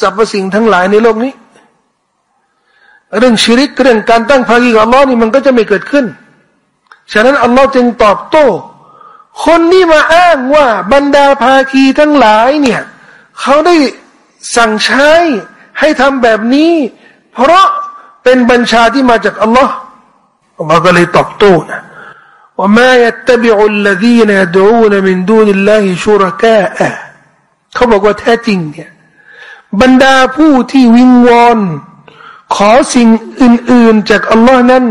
สรรพสิ่งทั้งหลายในโลกนี้ เรื่องชิริกเรื่องการตั้งพาคีกับอัลลอฮ์นี่มันก็จะไม่เกิดขึ้น ฉะนั้นอัลลอฮ์จึงตอบโต้ คนนี่มาอ้างว่าบรรดาภาคีทั้งหลายเนี่ยเขาได้สั่งใช้ให้ทำแบบนี้ เพราะ เป็นบัญชาที่มาจากอัลลอฮ์อัลลอฮ์ก็เลยตอบโต้นะว่ามายัตบิอุลลดีนยดูนมินดูนิลลาฮิชูรกาอะเขาบอกว่าแท้จริงเนี่ยบรรดาผู้ที่วิงวอนขอสิ่งอื่น ๆ จากอัลลอฮ์นั้น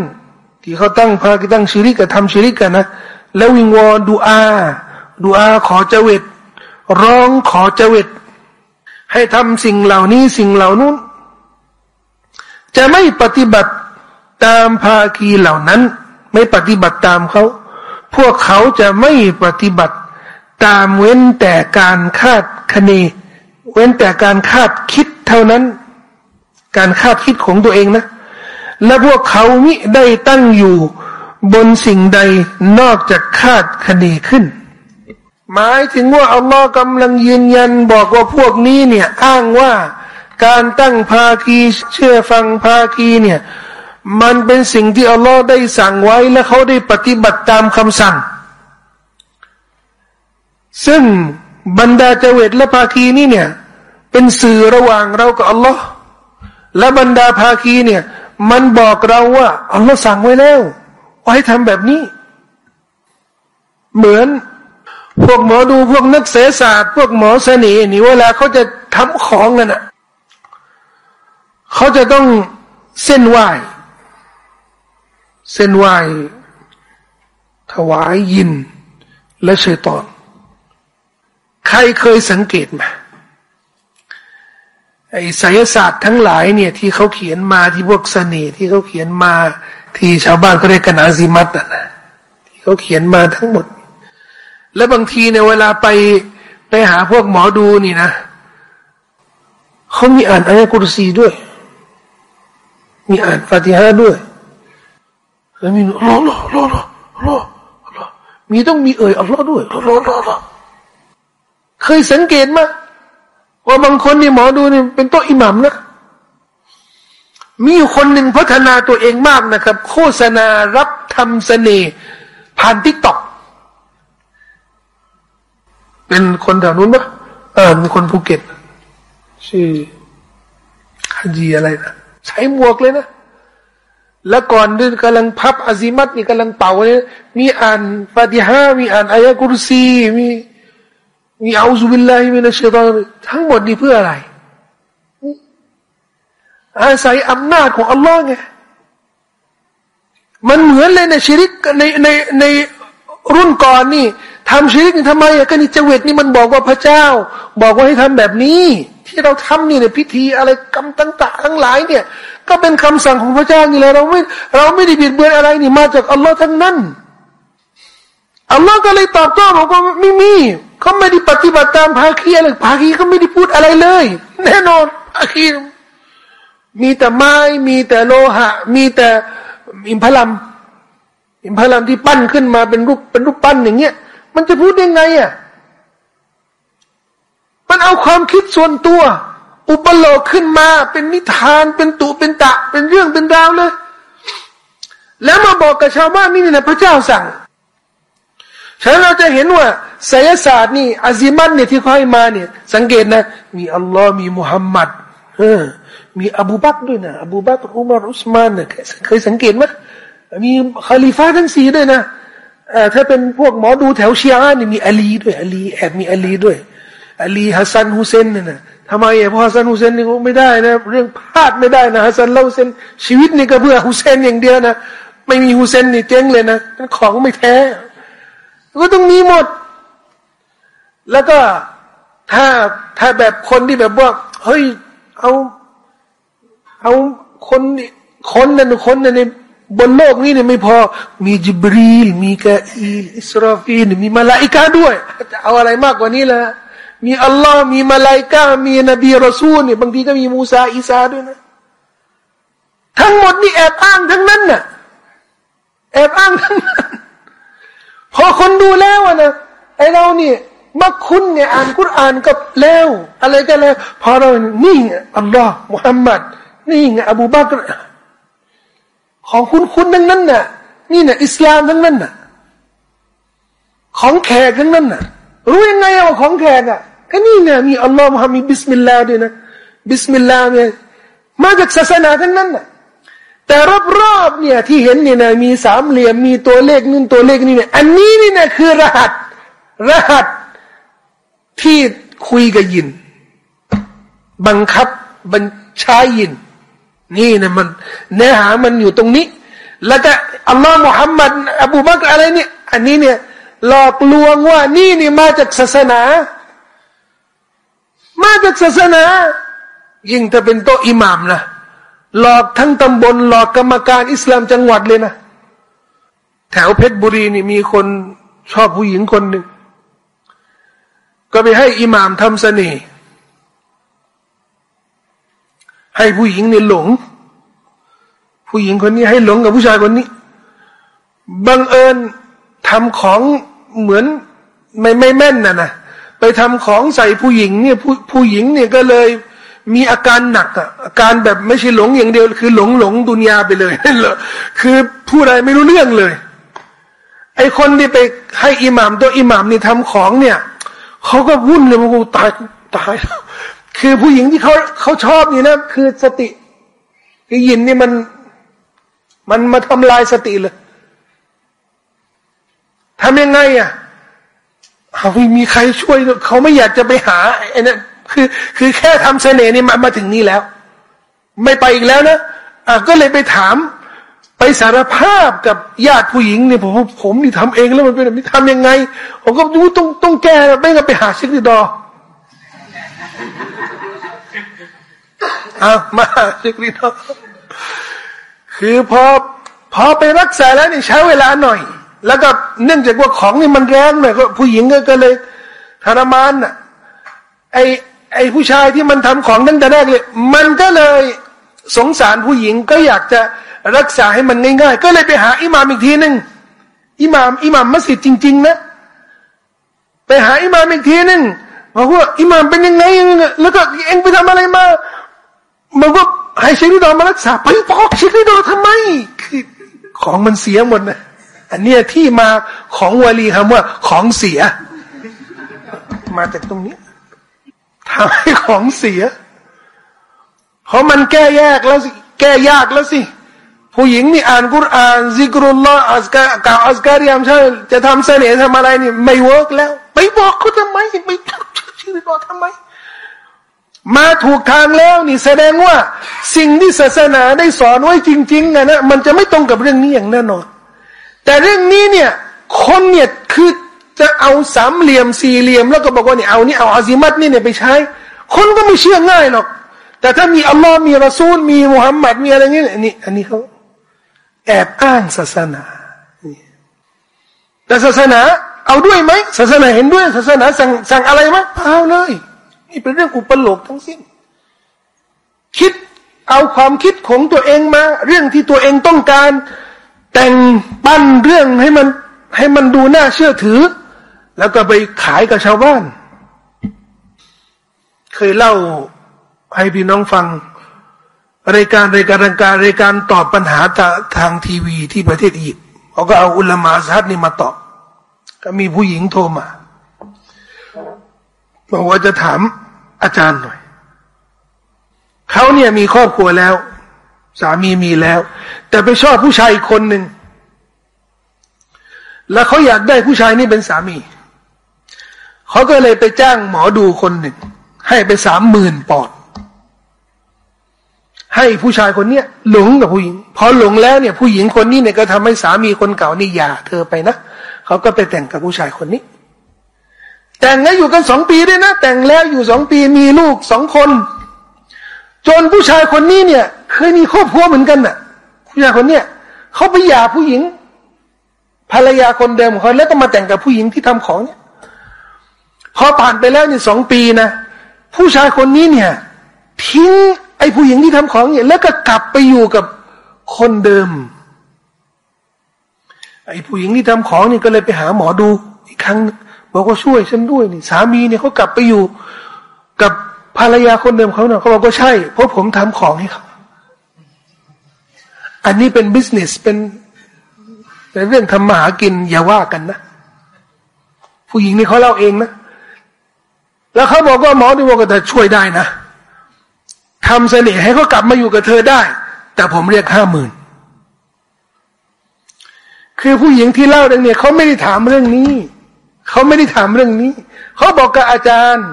ที่เขาตั้งพากิตั้งชิริกกับทำชิริกกันนะ แล้ววิงวอนดูอาดูอาขอเจวิตร้องขอเจวิตให้ทำสิ่งเหล่านี้สิ่งเหล่านู้น จะไม่ปฏิบัติตามภาคีเหล่านั้น ไม่ปฏิบัติตามเขา พวกเขาจะไม่ปฏิบัติตามเว้นแต่การคาดคะเน เว้นแต่การคาดคิดเท่านั้น การคาดคิดของตัวเองนะ และพวกเขามิได้ตั้งอยู่บนสิ่งใดนอกจากคาดคะเนขึ้น หมายถึงว่าอัลลอฮ์กำลังยืนยันบอกว่าพวกนี้เนี่ยอ้างว่า การตั้งภาคีเชื่อฟังภาคีเนี่ย มันเป็นสิ่งที่อัลลอฮ์ได้สั่งไว้และเขาได้ปฏิบัติตามคำสั่ง ซึ่งบรรดาเจวิตและภาคีนี่เนี่ย เป็นสื่อระหว่างเรากับอัลลอฮ์และบรรดาภาคีเนี่ย มันบอกเราว่าอัลลอฮ์สั่งไว้แล้วว่าให้ทำแบบนี้ เหมือนพวกหมอดูพวกนักเสศาสตร์ พวกหมอเสน่ห์นี่เวลาเขาจะทำของนั่นน่ะ เขาจะต้องเส้นไหวเส้นไหวถวายยิน และชัยตอน ใครเคยสังเกตไหมไอ้ไสยศาสตร์ทั้งหลายเนี่ย ที่เขาเขียนมาที่พวกเสน่ห์ที่เขาเขียนมาที่ชาวบ้านเขาเรียกกันอาซิมัตนะที่เขาเขียนมาทั้งหมด แล้วบางทีเนี่ยเวลาไปไปหาพวกหมอดูนี่นะเขามีอ่านอายะกุรซีด้วย มีอ่านฟาติฮะด้วย แล้วมีรอรอรอรอรอรอมีต้องมีเอ่ยอัลลอฮ์ด้วยรอรอรอรอเคยสังเกตไหมว่าบางคนนี่หมอดูนี่เป็นโต๊ะอิหม่ามนะ มีคนหนึ่งพัฒนาตัวเองมากนะครับ โฆษณารับทำเสน่ห์ผ่าน TikTokเป็นคนแถวนู้นปะเออเป็นคนภูเก็ตชื่อฮัจีอะไรนะ ใช้หมวกเลยนะ แล้วก่อนเดินกำลังพับอาซิมัตนี่กำลังเป่าเนี่ยมีอ่านฟาติฮามีอ่านอายะกุรซีมีมีأعوذ بالله من الشيطانทั้งหมดนี่เพื่ออะไร อาศัยอำนาจของอัลลอฮ์ไงมันเหมือนเลยในชีริกในในในรุ่นก่อนนี่ทำชีริกนี่ทำไมอะก็นี่เจวิตนี่มันบอกว่าพระเจ้า บอกว่าให้ทำแบบนี้ ที่เราทำนี่เนี่ยพิธีอะไรกรรมต่างๆทั้งหลายเนี่ย ก็เป็นคำสั่งของพระเจ้านี่แหละเราไม่เราไม่ได้บิดเบือนอะไรนี่มาจากอัลลอฮ์ทั้งนั้นอัลลอฮ์ก็เลยตอบโต้บอกว่าไม่มีเขาไม่ได้ปฏิบัติตามภาคีอะไรภาคีเขาไม่ได้พูดอะไรเลย แน่นอนภาคีมีแต่ไม้มีแต่โลหะ มีแต่อิมพลัมอิมพลัมที่ปั้นขึ้นมาเป็นรูปเป็นรูปปั้นอย่างเงี้ยมันจะพูดยังไงอะ มันเอาความคิดส่วนตัว อุปโลกขึ้นมา เป็นนิทาน เป็นตุเป็นตะ เป็นเรื่องเป็นราวเลย แล้วมาบอกกับชาวบ้านนี่นะพระเจ้าสั่งฉะนั้นเราจะเห็นว่าไสยศาสตร์นี่อาซิมันเนี่ยที่เขาให้มาเนี่ย สังเกตนะ มีอัลลอฮ์มีมุฮัมมัดเออมีอบูบักด้วยนะอบูบักอุมารอุสมานเนี่ยเคยสังเกตไหมมีคาลิฟาทั้งสี่ด้วยนะถ้าเป็นพวกหมอดูแถวเชีอะนี่มีอาลีด้วยอาลีแอบมีอาลีด้วย อาลีฮัสซันฮุเซนเนี่ยนะทำไมอะเพราะฮัสซันฮุเซนนี่ไม่ได้นะ เรื่องพลาดไม่ได้นะฮัสซันเล่าเซนชีวิตนี่ก็เพื่อฮุเซนอย่างเดียวนะไม่มีฮุเซนนี่เจ๊งเลยนะของไม่แท้ก็ต้องมีหมด แล้วก็ถ้าถ้าแบบคนที่แบบว่าเฮ้ยเอา เอาคนคนนั่นคนนั่นบนโลกนี้เนี่ยไม่พอ มีจิบรีลมีกาอีอิสราฟีลมีมาลาอิกาด้วยจะเอาอะไรมากกว่านี้ละ มีอัลลอฮ์มีมาลาอิกามีนบีรอซูลเนี่ยบางทีก็มีมูซาอิสาด้วยนะ ทั้งหมดนี่แอบอ้างทั้งนั้นน่ะ แอบอ้างทั้งนั้นพอคนดูแล้วนะไอเราเนี่ยมักคุณเนี่ยอ่านกุรอานกับแล้ว อะไรกันแล้ว พอเรานี่อัลลอฮ์มุฮัมมัดนี่ไงอบูบักรของคุณคุณทั้งนั้นน่ะ นี่น่ะอิสลามทั้งนั้นน่ะ ของแขกทั้งนั้นน่ะ รู้ยังไงว่าของแขกอะ ก็นี่เนี่ยมีอัลลอฮ์มุฮัมมัดบิสมิลลาห์ด้วยนะบิสมิลลาห์เนี่ยมาจากศาสนาทั้งนั้นนะแต่รอบๆเนี่ยที่เห็นเนี่ยนะมีสามเหลี่ยมมีตัวเลขนู่นตัวเลขนี่เนี่ยอันนี้นี่นะคือรหัส รหัสที่คุยกับยิน บังคับบัญชายิน นี่นะมันเนื้อหามันอยู่ตรงนี้ แล้วก็อัลลอฮ์มุฮัมมัดอบูบักรอะไรเนี่ย อันนี้เนี่ยหลอกลวงว่านี่นี่มาจากศาสนา มาจากศาสนา ยิ่งถ้าเป็นโตอิหมามนะหลอกทั้งตำบล หลอกกรรมการอิสลามจังหวัดเลยนะแถวเพชรบุรีนี่มีคนชอบผู้หญิงคนหนึ่ง ก็ไปให้อิหมามทำเสน่ห์ให้ผู้หญิงเนี่ยหลง ผู้หญิงคนนี้ให้หลงกับผู้ชายคนนี้บังเอิญทำของเหมือนไม่ไม่แม่นนะนะ ไปทำของใส่ผู้หญิงเนี่ยผู้ผู้หญิงเนี่ยก็เลยมีอาการหนักอะอาการแบบไม่ใช่หลงอย่างเดียว คือหลงหลงดุนยาไปเลยเหรอคือพูดอะไม่รู้เรื่องเลย ไอคนที่ไปให้อิหมามตัวอิหมามนี่ทำของเนี่ยเขาก็วุ่นเลยมันกูตายตาย คือผู้หญิงที่เขาเขาชอบนี่นะคือสติคือยินนี่มันมันมาทำลายสติเลยทำยังไงอะ เขาไม่มีใครช่วยเขาไม่อยากจะไปหาไอ้นั่นคือ คือแค่ทำเสน่ห์นี่มามาถึงนี่แล้ว ไม่ไปอีกแล้วนะอะก็เลยไปถาม ไปสารภาพกับญาติผู้หญิงเนี่ยผมผมนี่ทำเองแล้วมันเป็นแบบนี้ทำยังไง ผมก็รู้ต้องต้องแก้ไม่งั้นไปหาชิคดีดออามาชิคดีดอคือพอพอไปรักษาแล้วนี่ใช้เวลาหน่อย แล้วก็เนื่องจากว่าของนี่มันแรงหน่อยก็ผู้หญิงก็เลยทรมานอะไอไอผู้ชายที่มันทำของตั้งแต่แรกเลย มันก็เลยสงสารผู้หญิงก็อยากจะรักษาให้มันง่ายๆ ก็เลยไปหาอิหมามอีกทีหนึ่งอิหมามอิหมามมัสยิดจริง ๆ นะ ไปหาอิหมามอีกทีหนึ่งบอกว่าอิหมามเป็นยังไง แล้วก็เอ็งไปทำอะไรมาบอกว่าให้ชิริดอมารักษาไปบอกชิริดอทำไม ของมันเสียหมดนะ อันเนี้ยที่มาของวลีคำว่าของเสีย มาจากตรงนี้ทำให้ของเสีย เพราะมันแก้แยกแล้วสิ แก้ยากแล้วสิ ผู้หญิงนี่อ่านกุรอานซิกรุลลอฮ์อัสกากาอัสการิยามใช่จะทำเสน่ห์ทำอะไรนี่ ไม่เวิร์กแล้ว ไปบอกเขาทำไมไปชื่อบอกทำไม มาถูกทางแล้วนี่แสดงว่า สิ่งที่ศาสนาได้สอนไว้จริงๆนะนะมันจะไม่ตรงกับเรื่องนี้อย่างแน่นอน แต่เรื่องนี้เนี่ยคนเนี่ยคือจะเอาสามเหลี่ยมสี่เหลี่ยม แล้วก็บอกว่าเนี่ยเอานี่เอาอาซิมัตนี่เนี่ยไปใช้ คนก็ไม่เชื่อง่ายหรอก แต่ถ้ามีอัลลอฮ์มีรอซูล มีมุฮัมมัดมีอะไรเงี้ยนี่อันนี้เขาแอบอ้างศาสนาแต่ศาสนาเอาด้วยไหมศาสนาเห็นด้วยศาสนาสั่งสั่งอะไรไหมเปล่าเลย นี่เป็นเรื่องอุปโลกทั้งสิ้น คิดเอาความคิดของตัวเองมา เรื่องที่ตัวเองต้องการ แต่งปั้นเรื่องให้มัน ให้มันดูน่าเชื่อถือ แล้วก็ไปขายกับชาวบ้าน เคยเล่าให้พี่น้องฟัง รายการรายการรายการรายการตอบปัญหาทางทีวีที่ประเทศอียิปต์เขาก็เอาอุลามาซัดนี่มาตอบ ก็มีผู้หญิงโทรมาบอกว่าจะถามอาจารย์หน่อยเขาเนี่ยมีครอบครัวแล้ว สามีมีแล้ว แต่ไปชอบผู้ชายอีกคนหนึ่งแล้วเขาอยากได้ผู้ชายนี่เป็นสามีเขาก็เลยไปจ้างหมอดูคนหนึ่ง ให้ไปสามหมื่นปอนด์ให้ผู้ชายคนเนี้ยหลงกับผู้หญิง พอหลงแล้วเนี่ย ผู้หญิงคนนี้เนี่ยก็ทำให้สามีคนเก่านี่หย่าเธอไปนะเขาก็ไปแต่งกับผู้ชายคนนี้ แต่งแล้วอยู่กันสองปีด้วยนะ แต่งแล้วอยู่สองปีมีลูกสองคน จนผู้ชายคนนี้เนี่ย เคยมีครอบครัวเหมือนกันน่ะผู้ชายคนเนี้ยเขาไปหย่าผู้หญิง ภรรยาคนเดิมของเขาแล้วก็มาแต่งกับผู้หญิงที่ทำของเนี่ยพอผ่านไปแล้วนี่สองปีนะผู้ชายคนนี้เนี่ย ทิ้งไอ้ผู้หญิงที่ทำของเนี่ยแล้วก็กลับไปอยู่กับคนเดิม ไอ้ผู้หญิงที่ทำของนี่ก็เลยไปหาหมอดูอีกครั้งบอกว่าช่วยฉันด้วยนี่สามีเนี่ยเขากลับไปอยู่กับ ภรรยาคนเดิมเขาเนี่ยเขาบอกว่าใช่ เพราะผมทำของให้เขาอันนี้เป็นบิสเนสเป็นเป็นเรื่องทำมาหากินอย่าว่ากันนะ ผู้หญิงนี่เขาเล่าเองนะ แล้วเขาบอกว่าหมอดูบอกว่าเธอช่วยได้นะทำเสน่ห์ให้เขากลับมาอยู่กับเธอได้ แต่ผมเรียกห้าหมื่นคือผู้หญิงที่เล่าเรื่องนี้เขาไม่ได้ถามเรื่องนี้ เขาไม่ได้ถามเรื่องนี้ เขาบอกกับอาจารย์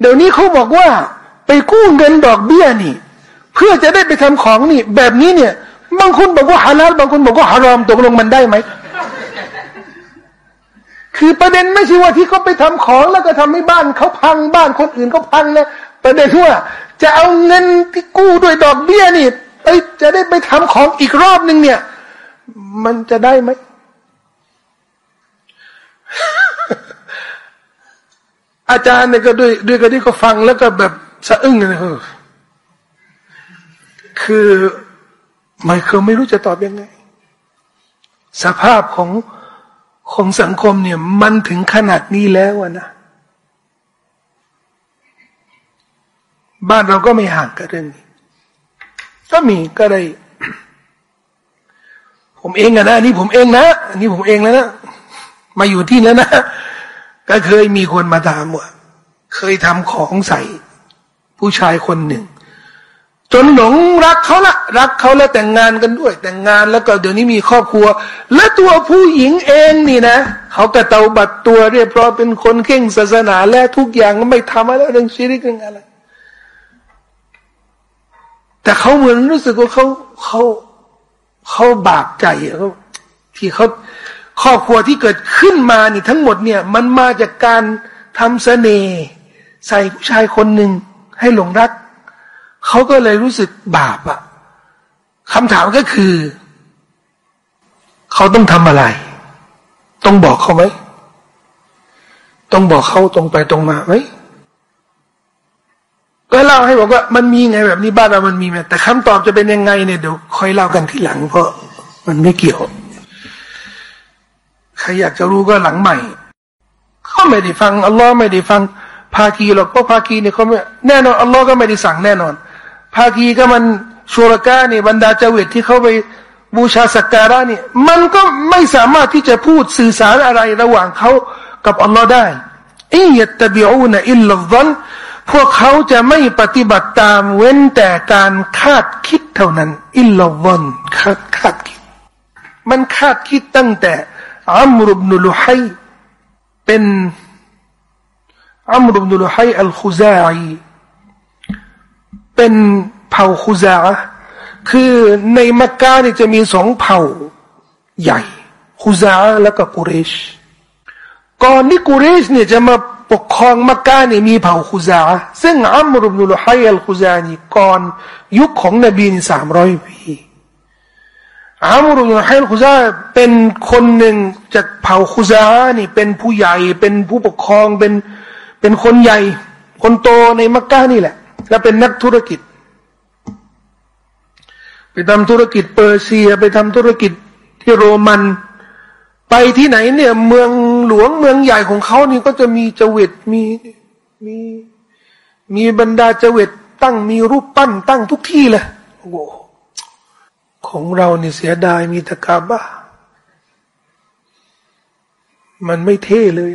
เดี๋ยวนี้เขาบอกว่าไปกู้เงินดอกเบี้ยนี่ เพื่อจะได้ไปทำของนี่ แบบนี้เนี่ย บางคนบอกว่าฮาลาลบางคนบอกว่าฮารอมตกลงมันได้ไหมคือประเด็นไม่ใช่ว่าที่เขาไปทำของแล้วก็ทำให้บ้านเขาพังบ้านคนอื่นเขาพังนะประเด็นว่าจะเอาเงินที่กู้ด้วยดอกเบี้ยนี่ไปจะได้ไปทำของอีกรอบหนึ่งเนี่ย มันจะได้ไหม อาจารย์เนี่ยก็ด้วยด้วยกันที่เขาฟังแล้วก็แบบสะอึ้งเลยคือไม่เคยไม่รู้จะตอบยังไง สภาพของของสังคมเนี่ยมันถึงขนาดนี้แล้วนะบ้านเราก็ไม่ห่างกันเรื่องนี้ก็มีก็ได้ ผมเองอะนะอันนี้ผมเองนะอันนี้ผมเองแล้วนะมาอยู่ที่แล้วนะ ก็เคยมีคนมาถามว่า เคยทำของใส่ ผู้ชายคนหนึ่ง จนหลงรักเขาละรักเขาแล้วแต่งงานกันด้วย แต่งงานแล้วก็เดี๋ยวนี้มีครอบครัว และตัวผู้หญิงเองนี่นะเขากระเตาบัดตัวเรียบร้อยเป็นคนเข่งศาสนา และทุกอย่างไม่ทำอะไรเรื่องชีริกเรื่องอะไรแต่เขาเหมือนรู้สึกว่าเขาเขาเขาบาปใจเขาที่เขา รอบครัวที่เกิดขึ้นมานี่ทั้งหมดเนี่ย มันมาจากการทำเสน่ห์ใส่ผู้ชายคนหนึ่งให้หลงรัก เขาก็เลยรู้สึกบาปอะคำถามก็คือ เขาต้องทำอะไร ต้องบอกเขาไหมต้องบอกเขาตรงไปตรงมาไหมก็เล่าให้บอกว่ามันมีไงแบบนี้บ้านเรามันมีไหมแต่คำตอบจะเป็นยังไงเนี่ยเดี๋ยวค่อยเล่ากันทีหลังเพราะมันไม่เกี่ยว ใครอยากจะรู้ก็หลังใหม่เขาไม่ได้ฟังอัลลอฮ์ไม่ได้ฟังภาคีหรอกเพราะภาคีเนี่ยเขาไม่แน่นอนอัลลอฮ์ก็ไม่ได้สั่งแน่นอน ภาคีก็มันชูรกาเนี่ยบรรดาเจวิตที่เขาไปบูชาสักการะเนี่ยมันก็ไม่สามารถที่จะพูดสื่อสารอะไรระหว่างเขากับอัลลอฮ์ได้อิยตบิอูนอิลลัลพวกเขาจะไม่ปฏิบัติตามเว้นแต่การคาดคิดเท่านั้น อิลลัลคาดคาดคิด มันคาดคิดตั้งแต่ อัมรุบนุลุฮัยเป็นอัมรุบนุลุฮัยอัลคุซาอีเป็นเผ่าคุซาคือในมักกะนี่จะมีสองเผ่าใหญ่คุซาแล้วก็กุเรช ก่อนที่กุเรชเนี่ยจะมาปกครองมักกะนี่มีเผ่าคุซาซึ่งอัมรุบนุลฮัยอัลคุซานี่ก่อนยุคของนบีนี่สามร้อยปี อัมรุบนุลฮัยลคุซาเป็นคนหนึ่งจากเผ่าคุซานี่เป็นผู้ใหญ่ เป็นผู้ปกครองเป็นเป็นคนใหญ่ คนโตในมักกะนี่แหละ และเป็นนักธุรกิจ ไปทำธุรกิจเปอร์เซีย ไปทำธุรกิจที่โรมัน ไปที่ไหนเนี่ย เมืองหลวงเมืองใหญ่ของเขานี่ก็จะมีเจวิตมีมีมีบรรดาเจวิตตั้งมีรูปปั้นตั้งทุกที่เลยโอ้ ของเราเนี่ยเสียดายมีตะกาบ้า มันไม่เท่เลย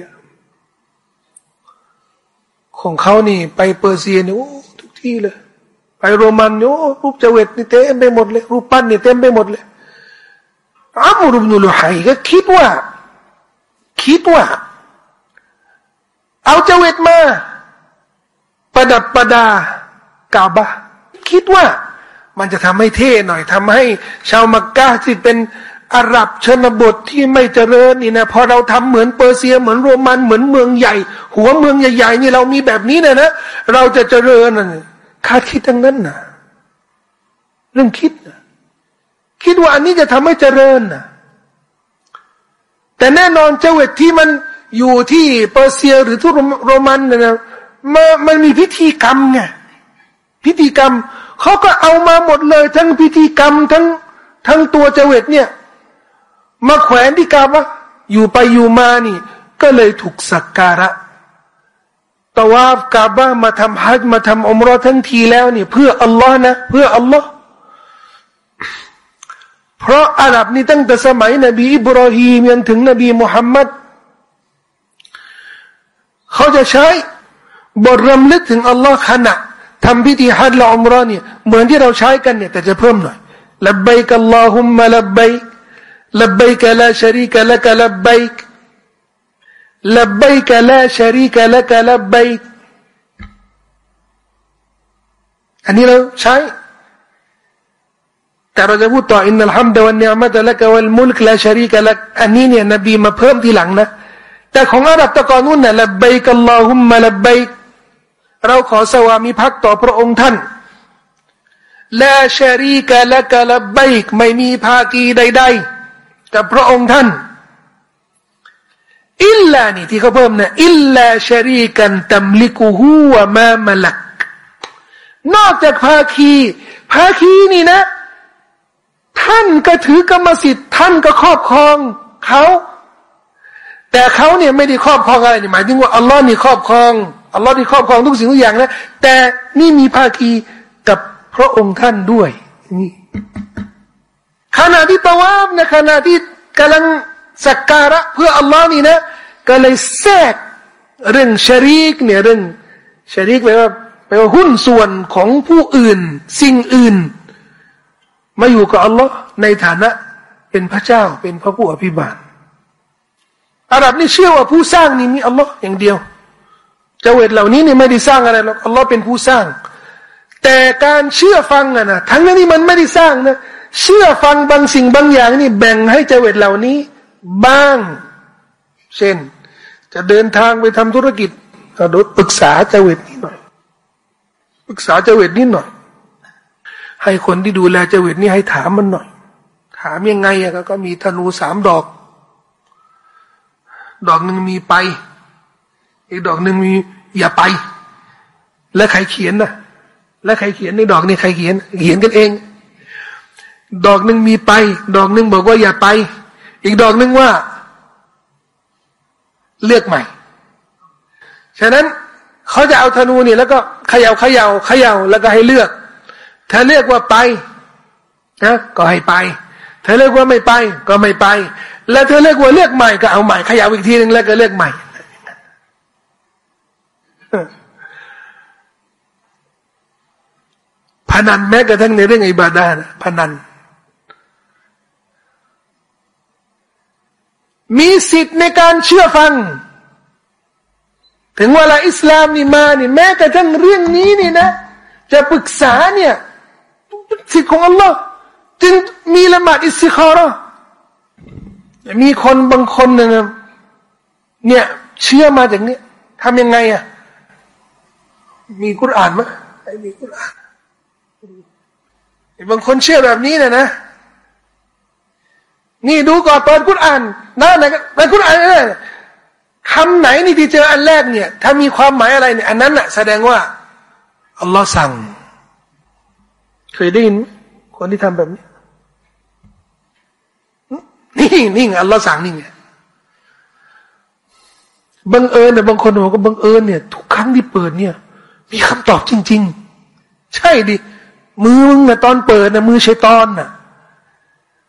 ของเขานี่ ไปเปอร์เซียนี่โอ้ทุกที่เลย ไปโรมันโอ้รูปเจวิตนี่เต็มไปหมดเลย รูปปั้นนี่เต็มไปหมดเลยอัมรุบนุลฮัยก็คิดว่า คิดว่า เอาเจวิตมา ประดับประดากาบะคิดว่า มันจะทำให้เท่หน่อยทำให้ชาวมักกะที่เป็นอาหรับชนบทที่ไม่เจริญนี่นะพอเราทำเหมือนเปอร์เซียเหมือนโรมันเหมือนเมืองใหญ่ หัวเมืองใหญ่ๆนี่เรามีแบบนี้นะนะเราจะเจริญนะคาดคิดทั้งนั้นนะเรื่องคิดนะคิดว่าอันนี้จะทำให้เจริญนะแต่แน่นอนเจวิตที่มันอยู่ที่เปอร์เซียหรือทุกโรมันนะนะมันมีพิธีกรรมไงพิธีกรรม เขาก็เอามาหมดเลย ทั้งพิธีกรรมทั้งทั้งตัวเจวิตเนี่ย มาแขวนที่กาบะอยู่ไปอยู่มานี่ ก็เลยถูกสักการะตวาฟกาบะมาทำฮัจมาทำอมรอทั้งทีแล้วเนี่ยเพื่ออัลลอฮ์นะ เพื่ออัลลอฮ์เพราะอาหรับนี่ตั้งแต่สมัยนบีอิบรอฮีมยันถึงนบีมุฮัมมัดเขาจะใช้บทรำลึกถึงอัลลอฮ์ขณะ ทำพิธีฮัจและอมรอเนี่ยเหมือนที่เราใช้กันเนี่ยแต่จะเพิ่มหน่อยลับไบกัลลอฮุมมะลับไบลับไบกะลาชรีกะละกะลับไบกลับไบกลาชารีกละกลับไบอันนี้เราใช้แต่เราจะพูดต่ออินนัลฮัมดะวันเนียมะตะละกวัลมุลกลาชารีกละอันนี้เนี่ยนบีมาเพิ่มทีหลังนะแต่ของอาหรับตะกอนนู้นน่ะลับไบกัลลอฮุมมะลับไบ เราขอสวามิภักดิ์ต่อพระองค์ท่านแลาชรีกละกลับไบไม่มีภากีใด ๆ กับพระองค์ท่าน อิลลานี่ที่เขาเพิ่มนะอิลลาชรีกันตัมลิกูฮูวะมามลัก นอกจากภาคี ภาคีนี่นะ ท่านก็ถือกรรมสิทธิ์ ท่านก็ครอบครองเขา แต่เขาเนี่ยไม่ได้ครอบครองอะไรหมายถึงว่าอัลลอฮ์นี่ครอบครอง อัลลอฮ์นี่ครอบครองทุกสิ่งทุกอย่างนะแต่นี่มีภาคีกับพระองค์ท่านด้วยนี่ขณะที่ตะวาบนะขณะที่กำลังสักการะเพื่ออัลลอฮ์นี่นะ ก็เลยแทรกเรื่องชริกเนี่ยเรื่องชริกแปลว่าแปลว่าหุ้นส่วนของผู้อื่น สิ่งอื่น มาอยู่กับอัลลอฮ์ในฐานะเป็นพระเจ้าเป็นพระผู้อภิบาลอาหรับนี่เชื่อว่าผู้สร้างนี่มีอัลลอฮ์อย่างเดียว จเวตเหล่านี้เนี่ยไม่ได้สร้างอะไรหรอกอัลลอฮ์เป็นผู้สร้าง แต่การเชื่อฟังอะนะทั้งนั้นนี่มันไม่ได้สร้างนะเชื่อฟังบางสิ่งบางอย่างนี่แบ่งให้จเวตเหล่านี้ บ้าง เช่น จะเดินทางไปทำธุรกิจก็ดปรึกษาจเวตนิดหน่อยปรึกษาจเวตนิดหน่อย ให้คนที่ดูแลจเวตนี่ให้ถามมันหน่อย ถามยังไงอะก็มีธนูสามดอก ดอกหนึ่งมีไป อีกดอกหนึ่งมีอย่าไป และใครเขียนนะและใครเขียนในดอกนี้ใครเขียน เขียนกันเอง ดอกหนึ่งมีไป ดอกหนึ่งบอกว่าอย่าไป อีกดอกหนึ่งว่า เลือกใหม่ ฉะนั้นเขาจะเอาธนูเนี่ยแล้วก็เขยา่าเขยา่าเขย่าแล้วก็ให้เลือก ถ้าเลือกว่าไปนะก็ให้ไป ถ้าเลือกว่าไม่ไป ก็ไม่ไป แล้วเธอเลือกว่าเลือกใหม่ก็เอาใหม่เขย่าอีกทีหนึ่งแล้วก็เลือกใหม่ พนันแม้กระทั่งในเรื่องอิบาดานะพนัน มีสิทธิ์ในการเชื่อฟัง ถึงเวลาอิสลามนี่มานี่แม้กระทั่งเรื่องนี้นี่นะ จะปรึกษาเนี่ยสิทธิ์ของอัลลอฮ์จึงมีละหมาดอิสติคาระมีคนบางคนเนี่ยเนี่ย เชื่อมาจากนี้ทำยังไงอะ มีกุรอานไหมไม่มีกุรอานบางคนเชื่อแบบนี้นะนะนี่ดูก่อนเปิดกุรอานนะไหนในกุรอานเนี่ยคำไหนนี่ที่เจออันแรกเนี่ย ถ้ามีความหมายอะไรเนี่ย อันนั้นน่ะแสดงว่าอัลลอฮ์สั่ง เคยได้ยินคนที่ทำแบบนี้ นี่นี่อัลลอฮ์สั่งนี่ไงบังเอิญแต่บางคนบอกว่าบังเอิญเนี่ย ทุกครั้งที่เปิดเนี่ย มีคำตอบจริง ๆ ใช่ดิ มือมึงนะตอนเปิดนะมือชัยตอนนะ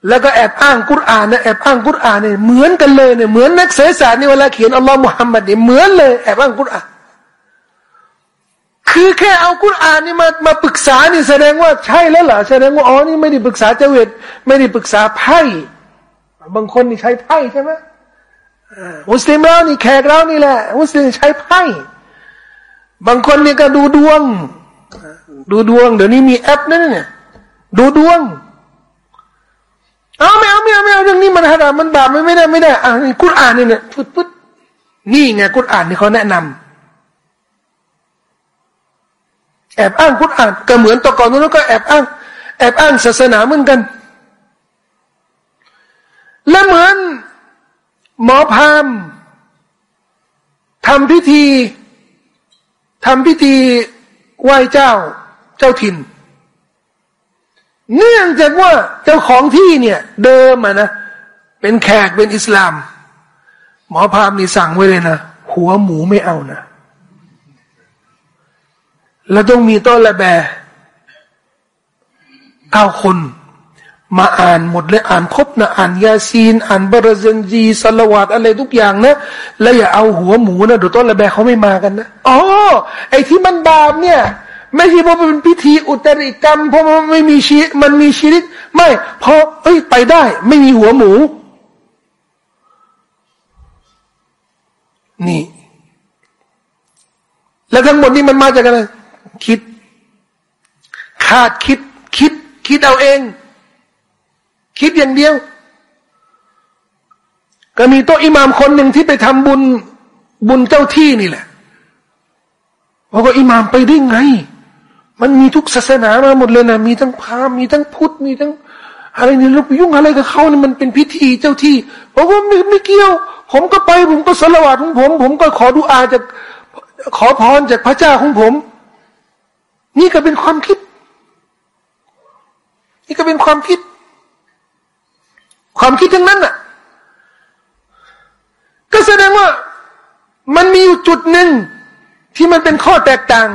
แล้วก็แอบอ้างกุรอานนะแอบอ้างกุรอานเนี่ยเหมือนกันเลยเนี่ยเหมือนนักเสศาสตร์ในเวลาเขียนอัลลอฮ์มุฮัมมัดเนี่ยเหมือนเลยแอบอ้างกุรอานคือแค่เอากุรอานนี่มามาปรึกษานี่แสดงว่าใช่แล้วเหรอแสดงว่าอ๋อนี่ไม่ได้ปรึกษาเจวิตไม่ได้ปรึกษาไพ่บางคนนี่ใช้ไพ่ใช่ไหมมุสลิมเรานี่แขกเรานี่แหละมุสลิมใช้ไพ่ บางคนเนี่ยก็ดูดวง ดูดวง เดี๋ยวนี้มีแอปนั่นเนี่ย ดูดวง เอาไม่เอาไม่เอาไม่เอาเรื่องนี้มันฮารามันบาปไม่ไม่ได้ไม่ได้อ่านี่กุรอานเนี่ยพุทพุทนี่ไงกุรอานที่เขาแนะนำแอบอ้างกุรอานก็เหมือนตะกอนนู้นก็แอบอ้าง แอบอ้างศาสนาเหมือนกัน และเหมือนหมอพามทำพิธี ทำพิธีไหว้เจ้าเจ้าถิ่น เนื่องจากว่าเจ้าของที่เนี่ย เดิมอะนะเป็นแขกเป็นอิสลาม หมอพามนี่สั่งไว้เลยนะหัวหมูไม่เอานะ แล้วต้องมีต้นละแบเก้าคน มาอ่านหมดเลยอ่านครบนะอ่านยาซีน อ่านบรซันจีสลวัตอะไรทุกอย่างนะแล้วอย่าเอาหัวหมูนะเดี๋ยวต้นระแบเขาไม่มากันนะอ๋อไอ้ที่มันบาปเนี่ย ไม่ใช่เพราะเป็นพิธีอุตริกรรม เพราะมันไม่มีชีมันมีชีริตไม่เพราะเอ้ยไปได้ ไม่มีหัวหมู นี่ แล้วทั้งหมดนี้มันมาจากอะไรคิด คาดคิด คิด คิดเอาเอง คิดอย่างเดียว ก็มีโต๊ะอิหมามคนหนึ่งที่ไปทำบุญบุญเจ้าที่นี่แหละบอกว่าอิหมามไปได้ไง มันมีทุกศาสนามาหมดเลยนะมีทั้งพราหมณ์มีทั้งพุทธมีทั้งอะไรนี่ลูกยุ่งอะไรกับเขาเนี่ยมันเป็นพิธีเจ้าที่บอกว่าไม่ไม่เกี่ยว ผมก็ไปผมก็สละวาดของผม ผมก็ขอดูอาจากขอพรจากพระเจ้าของผม นี่ก็เป็นความคิด นี่ก็เป็นความคิด ความคิดทั้งนั้นน่ะ ก็แสดงว่ามันมีอยู่จุดหนึ่งที่มันเป็นข้อแตกต่าง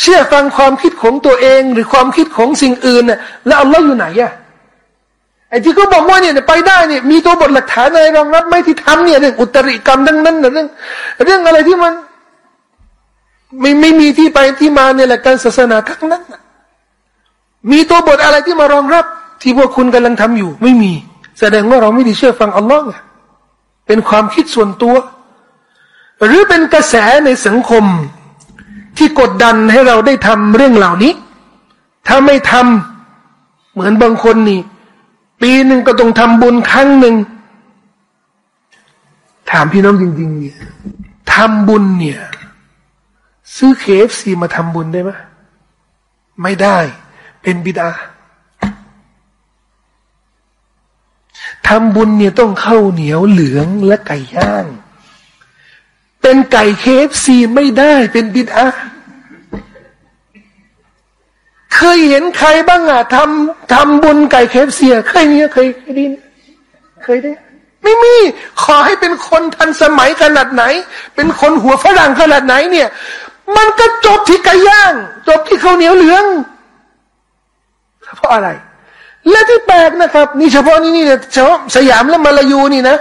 เชื่อฟังความคิดของตัวเอง หรือความคิดของสิ่งอื่นน่ะแล้วอัลลอฮ์อยู่ไหนอะไอ้ที่เขาบอกว่าเนี่ยไปได้เนี่ยมีตัวบทหลักฐานอะไรรองรับไหมที่ทำเนี่ยเรื่องอุตริกรรมดังนั้นเรื่อง เรื่องอะไรที่มัน ไม่ไม่มีที่ไปที่มาในหลักการศาสนาทั้งนั้นมีตัวบทอะไรที่มารองรับ ที่พวกคุณกำลังทำอยู่ ไม่มี แสดงว่าเราไม่ได้เชื่อฟังอัลลอฮ์เป็นความคิดส่วนตัว หรือเป็นกระแสในสังคมที่กดดันให้เราได้ทำเรื่องเหล่านี้ ถ้าไม่ทำเหมือนบางคนนี่ ปีหนึ่งก็ต้องทำบุญครั้งหนึ่ง ถามพี่น้องจริงๆเนี่ยทำบุญเนี่ย ซื้อเคฟซีมาทำบุญได้ไหมไม่ได้ เป็นบิดา ทำบุญเนี่ยต้องข้าวเหนียวเหลืองและไก่ย่าง เป็นไก่เคฟซีไม่ได้เป็นบิดาเคยเห็นใครบ้างอะทำทำบุญไก่เคฟเสีเคยมีเคยเคยดีเคยได้ไม่มี ขอให้เป็นคนทันสมัยขนาดไหน เป็นคนหัวฝรั่งขนาดไหนเนี่ย มันก็จบที่ไก่ย่าง จบที่ข้าวเหนียวเหลือง เพราะอะไร และที่แปลกนะครับ นี่เฉพาะนี่นี่เฉพาะสยามและมาลายูนี่นะ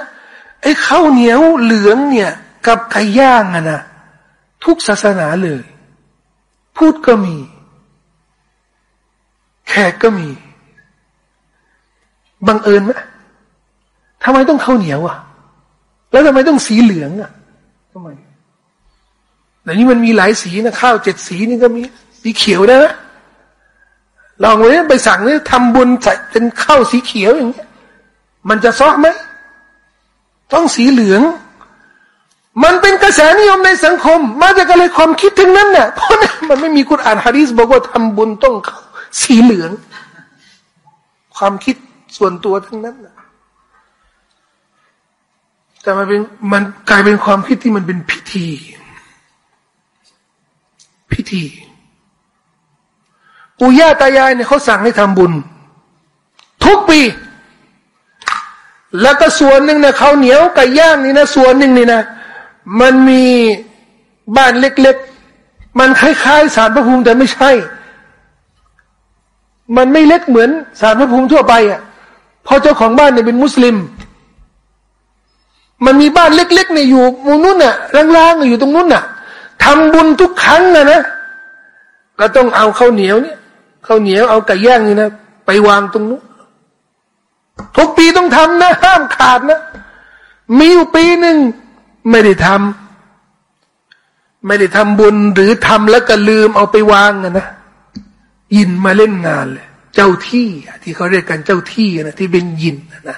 ไอ้ข้าวเหนียวเหลืองเนี่ย กับไก่ย่างอะนะทุกศาสนาเลย พูดก็มี แขกก็มีบังเอิญไหมทำไมต้องข้าวเหนียวอะ แล้วทำไมต้องสีเหลืองอะทำไมแต่นี้มันมีหลายสีนะข้าวเจ็ดสีนี่ก็มี สีเขียวได้ไหม ลองไปไปสั่งนี่ทำบุญใส่เป็นข้าวสีเขียวอย่างเงี้ย มันจะซ้อไหม ต้องสีเหลือง มันเป็นกระแสนิยมในสังคม มาจากอะไรความคิดทั้งนั้นเนี่ยเพราะมันไม่มีคุณอ่านฮะดีษบอกว่าทำบุญต้องสีเหลือง ความคิดส่วนตัวทั้งนั้นนะแต่มันเป็นมันกลายเป็นความคิดที่มันเป็นพิธี พิธี ปู่ย่าตายายเนี่ยเขาสั่งให้ทำบุญ ทุกปี แล้วก็ส่วนหนึ่งเนี่ยเขาเหนียวไก่ย่างนี่นะส่วนหนึ่งนี่นะ มันมีบ้านเล็กๆ มันคล้ายๆสารพระภูมิแต่ไม่ใช่ มันไม่เล็กเหมือนสารพระภูมิทั่วไปอะพอเจ้าของบ้านเนี่ยเป็นมุสลิม มันมีบ้านเล็กๆเนี่ยอยู่มุมนู้นน่ะล่างๆอยู่ตรงนู้นน่ะทำบุญทุกครั้งนะนะก็ต้องเอาข้าวเหนียวเนี่ย ข้าวเหนียวเอาไก่ย่างนี่นะ ไปวางตรงนู้นทุกปีต้องทำนะ ห้ามขาดนะ มีอยู่ปีหนึ่งไม่ได้ทำไม่ได้ทำบุญหรือทำแล้วก็ลืมเอาไปวางนะ ยินมาเล่นงานเลย เจ้าที่ที่เขาเรียกกันเจ้าที่นะที่เป็นยินนะ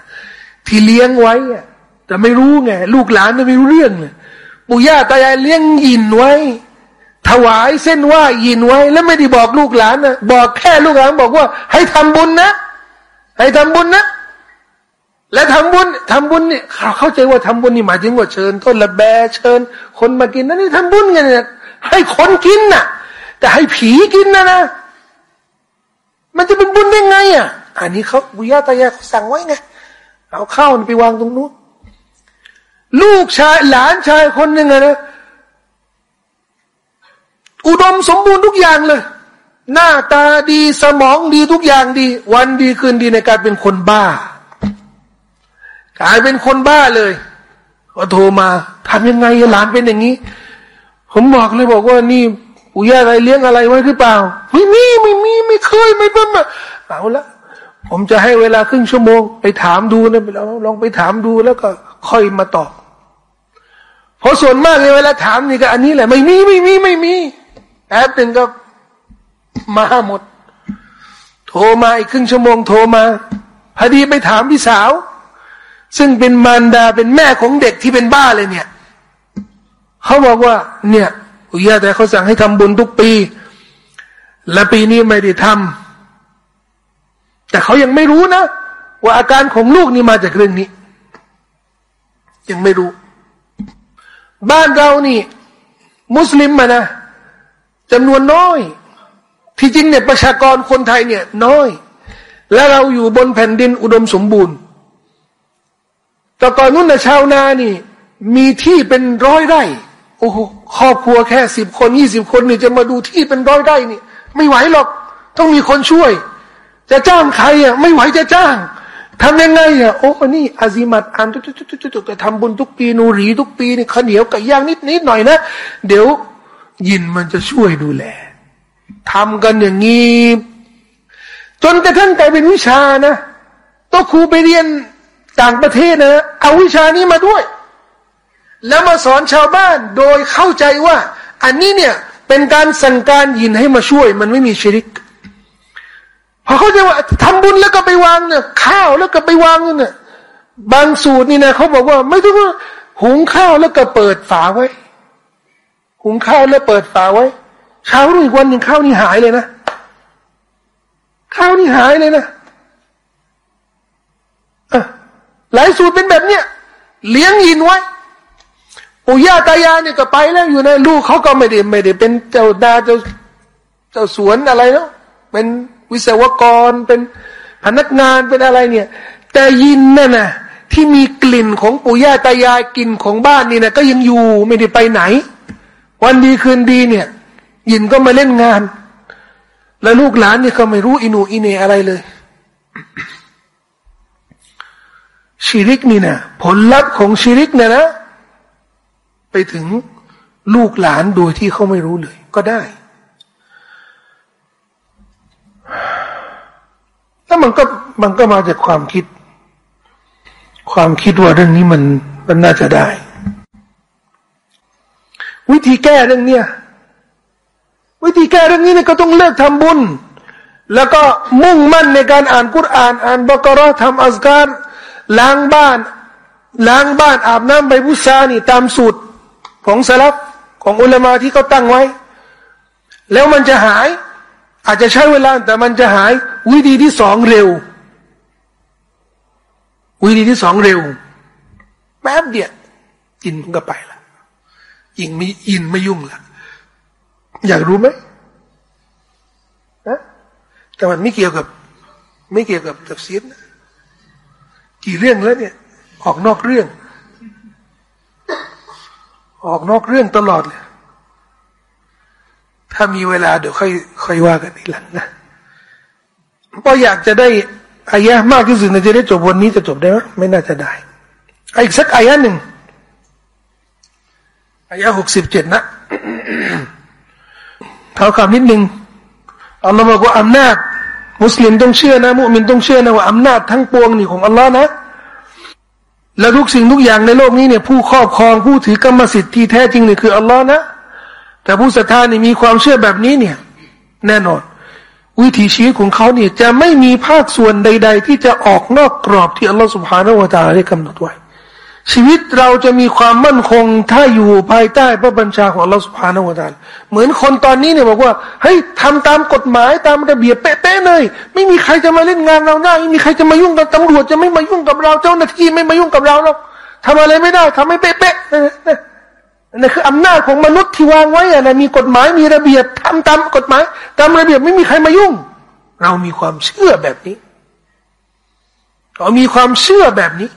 ที่เลี้ยงไว้อะแต่ไม่รู้ไง ลูกหลานไม่รู้เรื่องเลยปู่ย่าตายายเลี้ยงยินไว้ ถวายเส้นว่ายินไว้ แล้วไม่ได้บอกลูกหลานนะบอกแค่ลูกหลานบอกว่า ให้ทำบุญนะ ให้ทำบุญนะ และทำบุญทำบุญเนี่ยเข้าใจว่าทำบุญนี่หมายถึงว่าเชิญต้นละแบเชิญ คนมากินนั่นนี่ทำบุญไงเนี่ยให้คนกินน่ะ แต่ให้ผีกินนะนะ มันจะเป็นบุญได้ไงอะ อันนี้เขาบุญาตายายเขาสั่งไว้ไงเอาข้าวไปวางตรงนู้นลูกชายหลานชายคนหนึ่งนะ อุดมสมบูรณ์ทุกอย่างเลย หน้าตาดีสมองดีทุกอย่างดี วันดีคืนดีในการเป็นคนบ้ากลายเป็นคนบ้าเลยก็โทรมาทำยังไงหลานเป็นอย่างนี้ ผมบอกเลยบอกว่านี่ปู่ย่าอะไรเลี้ยงอะไรไว้หรือเปล่า ไม่มีไม่มีไม่เคยไม่เป็นเอาละผมจะให้เวลาครึ่งชั่วโมงไปถามดูนะลองลองไปถามดูแล้วก็ค่อยมาตอบเพราะส่วนมากเลยเวลาถามนี่ก็อันนี้แหละ ไม่มีไม่มีไม่มี แอปหนึ่งก็มาหมด โทรมาอีกครึ่งชั่วโมงโทรมาพอดีไปถามพี่สาว ซึ่งเป็นมารดาเป็นแม่ของเด็กที่เป็นบ้าเลยเนี่ยเขาบอกว่า เนี่ยอุยาแต่เขาสั่งให้ทำบุญทุกปี และปีนี้ไม่ได้ทำแต่เขายังไม่รู้นะ ว่าอาการของลูกนี่มาจากเรื่องนี้ ยังไม่รู้ บ้านเรานี่ มุสลิมมานะ จำนวนน้อย ที่จริงเนี่ยประชากรคนไทยเนี่ยน้อย และเราอยู่บนแผ่นดินอุดมสมบูรณ์ แต่ก่อนนู้นนะชาวนานี่ มีที่เป็นร้อยไร่โอ้โหครอบครัวแค่สิบคนยี่สิบคนเนี่ยจะมาดูที่เป็นร้อยไร่นี่ ไม่ไหวหรอก ต้องมีคนช่วย จะจ้างใครอะไม่ไหวจะจ้างทำยังไงอะโอ้นี่อาซิมัดอันทุกทุกทุกทุกทำบุญทุกปีนูรีทุกปีนี่ข้าวเหนียวกับย่างนิดนิดหน่อยนะ เดี๋ยว ยินมันจะช่วยดูแลทำกันอย่างนี้จนกระทั่งกลายเป็นวิชานะตัวครูไปเรียนต่างประเทศนะเอาวิชานี้มาด้วย แล้วมาสอนชาวบ้านโดยเข้าใจว่า อันนี้เนี่ยเป็นการสั่งการยินให้มาช่วย มันไม่มีชิริกพอเขาจะว่าทำบุญแล้วก็ไปวางเนี่ยข้าวแล้วก็ไปวางเนี่ยบางสูตรนี่นะเขาบอกว่า ไม่ต้องหุงข้าวแล้วก็เปิดฝาไว้ หุงข้าวแล้วเปิดฝาไว้ เช้ารุ่งอีกวันหนึ่งข้าวนี่หายเลยนะข้าวนี่หายเลยนะหลายสูตรเป็นแบบเนี้ยเลี้ยงยินไว้ปู่ย่าตายายเนี่ยก็ไปแล้วอยู่ในลูกเขาก็ไม่ได้ไม่ได้เป็นเจ้าดาเจ้าเจ้าสวนอะไรเนาะเป็นวิศวกรเป็นพนักงานเป็นอะไรเนี่ย แต่ยินนั่นนะที่มีกลิ่นของปู่ย่าตายายกลิ่นของบ้านนี่นะก็ยังอยู่ไม่ได้ไปไหน วันดีคืนดีเนี่ย ยินก็มาเล่นงาน แล้วลูกหลานเนี่ยก็ไม่รู้อินูอินเนอะไรเลยชีริกนี่นะผลลัพธ์ของชีริกเนี่ยนะ ไปถึงลูกหลานโดยที่เขาไม่รู้เลย ก็ได้ แล้วมันก็มันก็มาจากความคิด ความคิดว่าเรื่องนี้มันมันน่าจะได้ วิธีแก้เรื่องเนี้ยวิธีแก้เรื่องนี้เนี่ยก็ต้องเลิกทำบุญ แล้วก็มุ่งมั่นในการอ่านกุรอาน อ่านบกรอทำอัสการล้างบ้าน ล้างบ้านอาบน้ำใบบุษานี่ตามสูตรของสลับของอุลามาที่เขาตั้งไว้ แล้วมันจะหาย อาจจะใช้เวลาแต่มันจะหาย วิธีที่สองเร็ว วิธีที่สองเร็ว แป๊บเดียวอินก็ไปละ ยิงไม่อินไม่ยุ่งละอยากรู้ไหมนะแต่มันไม่เกี่ยวกับ ไม่เกี่ยวกับตัฟซีรนะกี่เรื่องแล้วเนี่ย ออกนอกเรื่อง ออกนอกเรื่องตลอดเลยถ้ามีเวลาเดี๋ยวค่อยค่อยว่ากันทีหลังนะก็อยากจะได้อายะมากที่สุดในจะได้จบวันนี้จะจบได้ไหมไม่น่าจะได้อีกสักอายะหนึ่ง อายะหกสิบเจ็ดนะเท่าคำนิดหนึ่งอัลลอฮ์บอกว่าอำนาจมุสลิมต้องเชื่อนะ มุมินต้องเชื่อนะว่าอำนาจทั้งปวงนี่ของอัลลอฮ์นะ และทุกสิ่งทุกอย่างในโลกนี้เนี่ยผู้ครอบครองผู้ถือกรรมสิทธิ์ที่แท้จริงนี่คืออัลลอฮ์นะ แต่ผู้ศรัทธานี่มีความเชื่อแบบนี้เนี่ย แน่นอน วิถีชีวิตของเขาเนี่ยจะไม่มีภาคส่วนใด ๆ ที่จะออกนอกกรอบที่อัลลอฮ์สุบฮานาวะตาได้กำหนดไว้ ชีวิตเราจะมีความมั่นคง ถ้าอยู่ภายใต้พระบัญชาของเราสุภาณวตาลเหมือนคนตอนนี้เนี่ยบอกว่าเฮ้ยทำตามกฎหมายตามระเบียบเป๊ะๆเลย ไม่มีใครจะมาเล่นงานเราได้ไม่มีใครจะมายุ่งกับตำรวจจะไม่มายุ่งกับเราเจ้าหน้าที่ไม่มายุ่งกับเราหรอกทำอะไรไม่ได้ทำไม่เป๊ะๆนั่นคืออำนาจของมนุษย์ที่วางไว้อะนะมีกฎหมายมีระเบียบทำตามกฎหมาย ตามระเบียบไม่มีใครมายุ่ง เรามีความเชื่อแบบนี้เรามีความเชื่อแบบนี้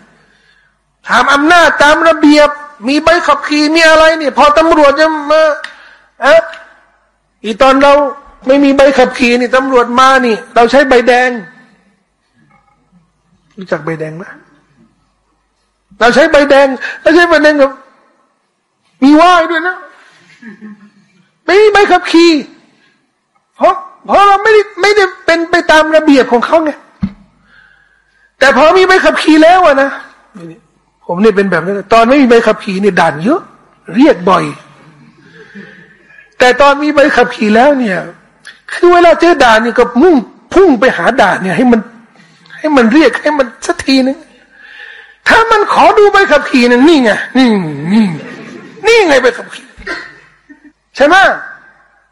ตามอำนาจตามระเบียบ มีใบขับขี่มีอะไรเนี่ย พอตำรวจจะมาอะอีตอนเราไม่มีใบขับขี่นี่ตำรวจมานี่ เราใช้ใบแดง รู้จักใบแดงไหมเราใช้ใบแดงเราใช้ใบแดงกับมีว่ายด้วยนะไม่มีใบขับขี่เพราะเพราะเราไม่ได้ไม่ได้เป็นไปตามระเบียบของเขาไงแต่พอมีใบขับขี่แล้วอะนะ ผมเนี่ยเป็นแบบนั้นตอนไม่มีใบขับขี่เนี่ยด่านเยอะ เรียกบ่อย แต่ตอนมีใบขับขี่แล้วเนี่ย คือเวลาเจอด่านเนี่ยก็มุ่งพุ่งไปหาด่านเนี่ยให้มัน ให้มันเรียกให้มันสักทีนึงถ้ามันขอดูใบขับขี่นั่นนี่ไงนี่นี่นี่ไงใบขับขี่ใช่ไหม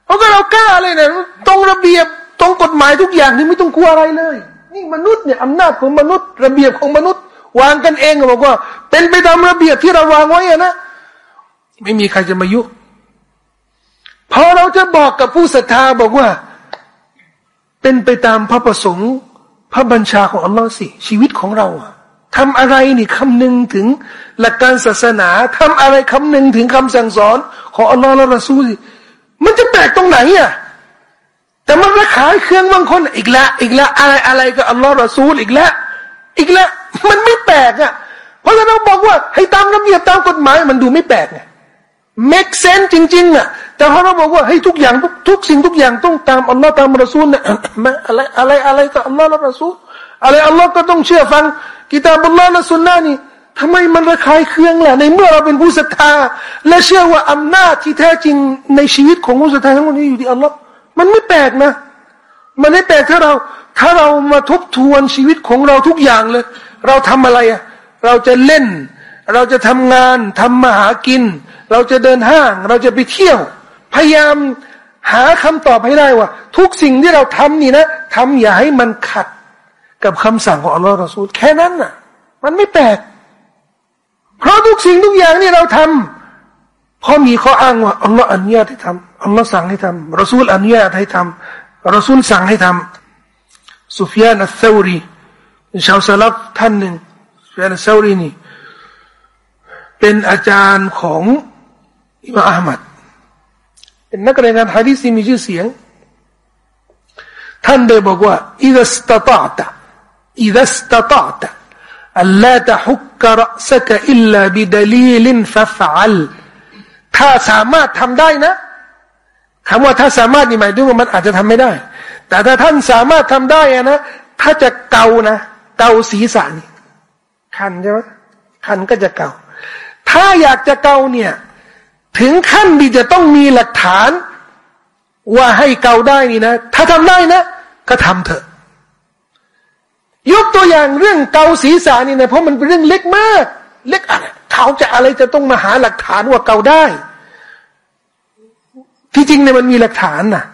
เพราะก็เรากล้าเลยเนี่ยตรงระเบียบตรงกฎหมายทุกอย่างนี่ไม่ต้องกลัวอะไรเลย นี่มนุษย์เนี่ยอำนาจของมนุษย์ ระเบียบของมนุษย์ วางกันเองบอกว่า เป็นไปตามระเบียบที่เราวางไว้อะนะไม่มีใครจะมายุพอเราจะบอกกับผู้ศรัทธาบอกว่า เป็นไปตามพระประสงค์ พระบัญชาของอัลลอฮ์สิ ชีวิตของเราอะทำอะไรนี่คำนึงถึงหลักการศาสนาทำอะไรคำนึงถึงคำสั่งสอน ของอัลลอฮ์และรอซูลมันจะแปลกตรงไหนอะแต่มันระขายเครื่องบางคน อีกล้วอีกล้วอะไรอะไรก็อัลลอฮ์รอซูลอีกล้วอีกล้ว มันไม่แปลกอะเพราะฉะนั้นบอกว่า ให้ตามระเบียบตามกฎหมายมันดูไม่แปลกไง make sense จริงๆอะ แต่พอเราบอกว่าให้ทุกอย่างทุกสิ่งทุกอย่างต้องตามอัลลอฮ์ตามรอซูลเนี่ยอะไรอะไรอะไรก็อัลลอฮ์และรอซูลอะไรอัลลอฮ์ก็ต้องเชื่อฟังกิตาบุลลอฮ์และสุนนะนี่ทำไมมันระคายเคืองล่ะในเมื่อเราเป็นผู้ศรัทธา และเชื่อว่าอำนาจที่แท้จริงในชีวิตของผู้ศรัทธาทั้งหมดนี้อยู่ที่อัลลอฮ์มันไม่แปลกนะ มันไม่แปลกถ้าเรา ถ้าเรามาทบทวนชีวิตของเราทุกอย่างเลย เราทำอะไรอะเราจะเล่น เราจะทำงานทำมาหากิน เราจะเดินห้าง เราจะไปเที่ยว พยายามหาคำตอบให้ได้ว่า ทุกสิ่งที่เราทำนี่นะทำอย่าให้มันขัดกับคำสั่งของอัลลอฮฺรอซูลแค่นั้นน่ะ มันไม่แปลกเพราะทุกสิ่งทุกอย่างนี่เราทำเพราะมีข้ออ้างว่าอัลลอฮฺอนุญาตให้ทำอัลลอฮฺสั่งให้ทำรอซูลอนุญาตให้ทำรอซูลสั่งให้ทำสุฟยานอัลซารี ชาวสลับท่านหนึ่งสุฟยานอัลซารีนี่เป็นอาจารย์ของอิมามอัลมัดเป็นนักเรียนฮะดีษที่มีชื่อเสียง ท่านได้บอกว่าอิดัสตตาตะอิดัสตตาตะ ألا تحك رأسك إلا بدليل فافعل ถ้าสามารถทำได้นะคำว่าถ้าสามารถนี่หมายถึงว่ามันอาจจะทำไม่ได้ แต่ถ้าท่านสามารถทำได้นะ ถ้าจะเกานะ เกาศีรษะนี่คันใช่ไหมคันก็จะเกา ถ้าอยากจะเกาเนี่ย ถึงขั้นที่จะต้องมีหลักฐาน ว่าให้เกาได้นี่นะ ถ้าทำได้นะ ก็ทำเถอะ ยกตัวอย่างเรื่องเกาศีรษะนี่นะเพราะมันเป็นเรื่องเล็กมาก เล็กอะไรเขาจะอะไรจะต้องมาหาหลักฐานว่าเกาได้ ที่จริงเนี่ยมันมีหลักฐานนะ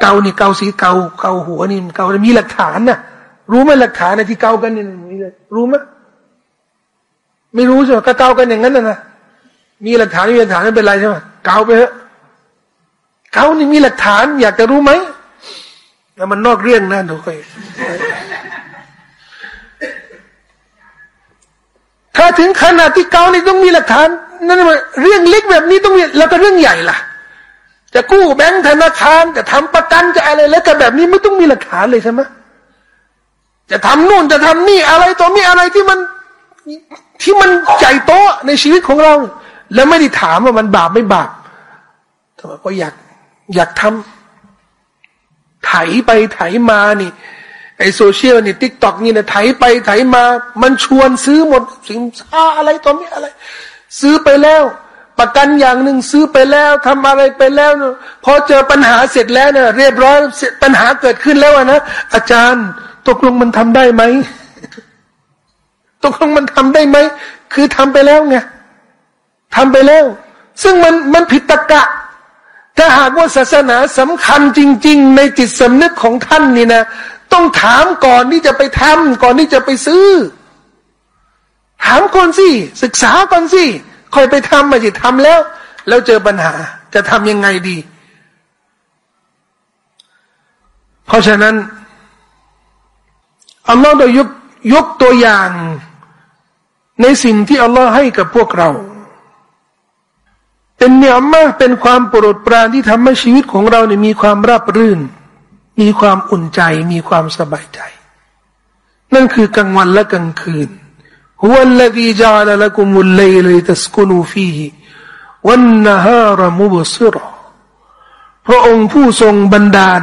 เกานี่เกาสีเกาเกาหัวนี่เกามีหลักฐานน่ะ รู้ไหมหลักฐานนที่เกากันนี่รู้ไหมไม่รู้ใช่ไหมก็เกากันอย่างนั้นนะนะมีหลักฐานมีหลักฐานไม่เป็นไรใช่ไหมเกาไปเถอะเกานี่มีหลักฐาน อยากจะรู้ไหมแล้วมันนอกเรื่องนะดูค่อยถ้าถึงขนาดที่เกานี่ต้องมีหลักฐานนั่นหมันเรื่องเล็กแบบนี้ต้องมีแล้วก็เรื่องใหญ่ล่ะ จะกู้แบงก์ธนาคารจะทำประกันจะอะไรแล้วก็แบบนี้ไม่ต้องมีหลักฐานเลยใช่ไหม จะทำนู่นจะทำนี่อะไรตัวมีอะไรที่มันที่มันใหญ่โตในชีวิตของเรา แล้วไม่ได้ถามว่ามันบาปไม่บาปแต่ว่าก็อยากอยากทำไถไปไถมานี่ไอโซเชียลนี่ TikTok นี่นะไถไปไถมา มันชวนซื้อหมดสินค้าอะไรตัวนี้อะไร ซื้อไปแล้ว ประกันอย่างหนึ่งซื้อไปแล้วทำอะไรไปแล้วพอเจอปัญหาเสร็จแล้วเนะเรียบร้อยปัญหาเกิดขึ้นแล้วนะอาจารย์ ตกลงมันทำได้ไหมตกลงมันทำได้ไหมคือทำไปแล้วไงทำไปแล้ว ซึ่งมันมันผิดตะกะ ถ้าหากว่าศาสนาสำคัญจริง ๆ ในจิตสำนึกของท่านนี่นะต้องถามก่อนที่จะไปทำก่อนที่จะไปซื้อ ถามก่อนสิศึกษาก่อนสิค่อยไปทำมาสิทำแล้ว แล้วเจอปัญหา จะทำยังไงดี เพราะฉะนั้น อัลลอฮ์ได้ยกยกตัวอย่าง ในสิ่งที่อัลลอฮ์ให้กับพวกเรา เป็นเนื้อมาเป็นความโปรดปรานที่ทำให้ชีวิตของเราเนี่ยมีความราบรื่น มีความอุ่นใจ มีความสบายใจ นั่นคือกลางวันและกลางคืนฮุวัลลดีจาลละกุมุลเลลตัสกุนูฟีวันนฮารมุบซิรพระองค์ผู้ทรงบันดาล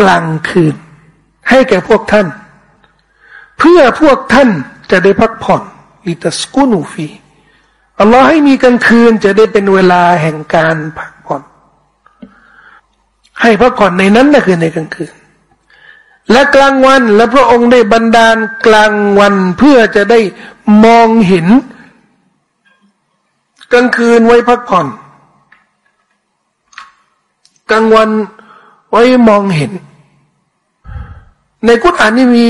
กลางคืน ให้แก่พวกท่าน เพื่อพวกท่านจะได้พักผ่อนลิตัสกุนูฟีอัลลอฮ์ให้มีกลางคืนจะได้เป็นเวลาแห่งการพักผ่อน ให้พักผ่อนในนั้นนะคือในกลางคืน และกลางวันและพระองค์ได้บันดาลกลางวันเพื่อจะได้มองเห็น กลางคืนไว้พักผ่อน กลางวันไว้มองเห็น ในกุตอ่านนี่มี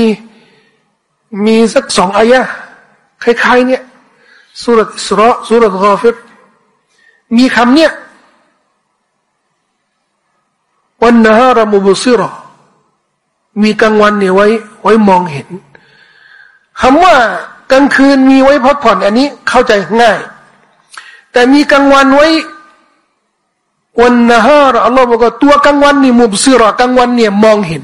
มีสักสองอายะคล้ายๆ เนี่ยสุรษอิสระสุรษกาฟิรมีคำเนี่ยวันนหารมุบซิรอมีกลางวันเนี่ยไว้ ไว้มองเห็นคำว่ากลางคืนมีไว้พักผ่อนอันนี้เข้าใจง่าย แต่มีกลางวันไว้วันนะฮะอัลลอฮ์บอกว่าตัวกลางวันนี่มุบซิรอกลางวันเนี่ยมองเห็น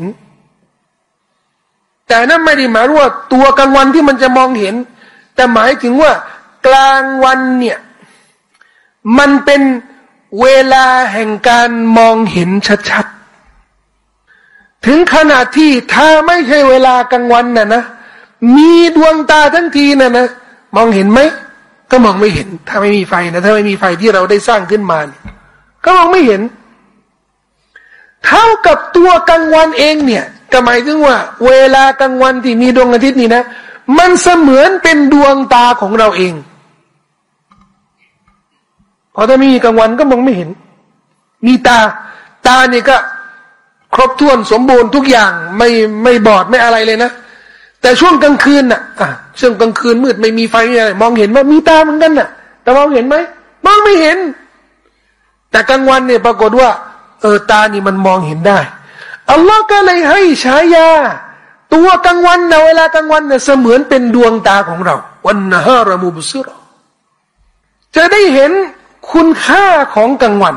แต่นั่นไม่ได้หมายว่าตัวกลางวันที่มันจะมองเห็น แต่หมายถึงว่ากลางวันเนี่ย มันเป็นเวลาแห่งการมองเห็นชัดๆ ถึงขนาดที่ถ้าไม่ใช่เวลากลางวันน่ะนะ มีดวงตาทั้งทีน่ะนะ มองเห็นไหม ก็มองไม่เห็น ถ้าไม่มีไฟนะ ถ้าไม่มีไฟที่เราได้สร้างขึ้นมาเนี่ยก็มองไม่เห็น เท่ากับตัวกลางวันเองเนี่ย ก็หมายถึงว่า เวลากลางวันที่มีดวงอาทิตย์นี่นะ มันเสมือนเป็นดวงตาของเราเองพอถ้าไม่มีกลางวันก็มองไม่เห็น มีตา ตาเนี่ยก็ครบถ้วนสมบูรณ์ทุกอย่างไม่ไม่บอดไม่อะไรเลยนะ แต่ช่วงกลางคืนน่ะอะช่วงกลางคืนมืดไม่มีไฟไม่อะไรมองเห็นว่ามีตาเหมือนกันน่ะ แต่มองเห็นไหมมองไม่เห็น แต่กลางวันเนี่ยปรากฏว่า เออตานี่มันมองเห็นได้ อัลลอฮ์ก็เลยให้ฉายา ตัวกลางวันนะเวลากลางวันเนี่ยเสมือนเป็นดวงตาของเรา วันนะฮาระมุบซุรจะได้เห็นคุณค่าของกลางวัน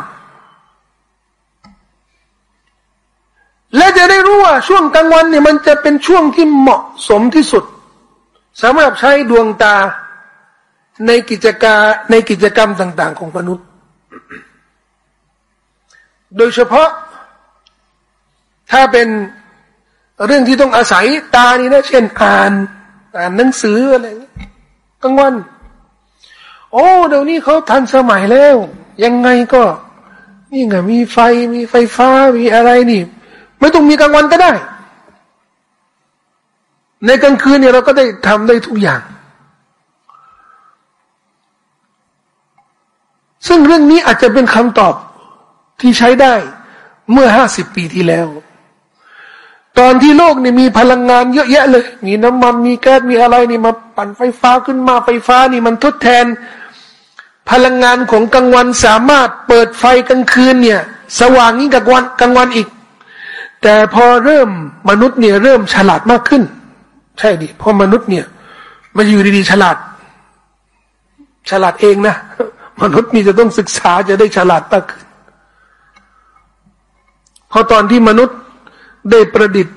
และจะได้รู้ว่าช่วงกลางวันเนี่ยมันจะเป็นช่วงที่เหมาะสมที่สุดสำหรับใช้ดวงตาในกิจการในกิจกรรมต่าง ๆ ของมนุษย์ โดยเฉพาะ ถ้าเป็นเรื่องที่ต้องอาศัยตานี่นะ เช่นอ่าน อ่านหนังสืออะไรกลางวัน โอ้เดี๋ยวนี้เขาทันสมัยแล้ว ยังไงก็ นี่ไงมีไฟมีไฟฟ้ามีอะไรนี่ ไม่ต้องมีกลางวันก็ได้ ในกลางคืนเนี่ยเราก็ได้ทำได้ทุกอย่าง ซึ่งเรื่องนี้อาจจะเป็นคำตอบที่ใช้ได้เมื่อห้าสิบปีที่แล้ว ตอนที่โลกนี่มีพลังงานเยอะแยะเลย มีน้ำมันมีแก๊สมีอะไรนี่มาปั่นไฟฟ้าขึ้นมาไฟฟ้านี่มันทดแทน พลังงานของกลางวันสามารถเปิดไฟกลางคืนเนี่ย สว่างยิ่งกว่าวันกลางวันอีก แต่พอเริ่มมนุษย์เนี่ยเริ่มฉลาดมากขึ้น ใช่ดิพอมนุษย์เนี่ยมาอยู่ดีๆฉลาด ฉลาดเองนะมนุษย์นี่จะต้องศึกษาจะได้ฉลาดมากขึ้นพอตอนที่มนุษย์ ได้ประดิษฐ์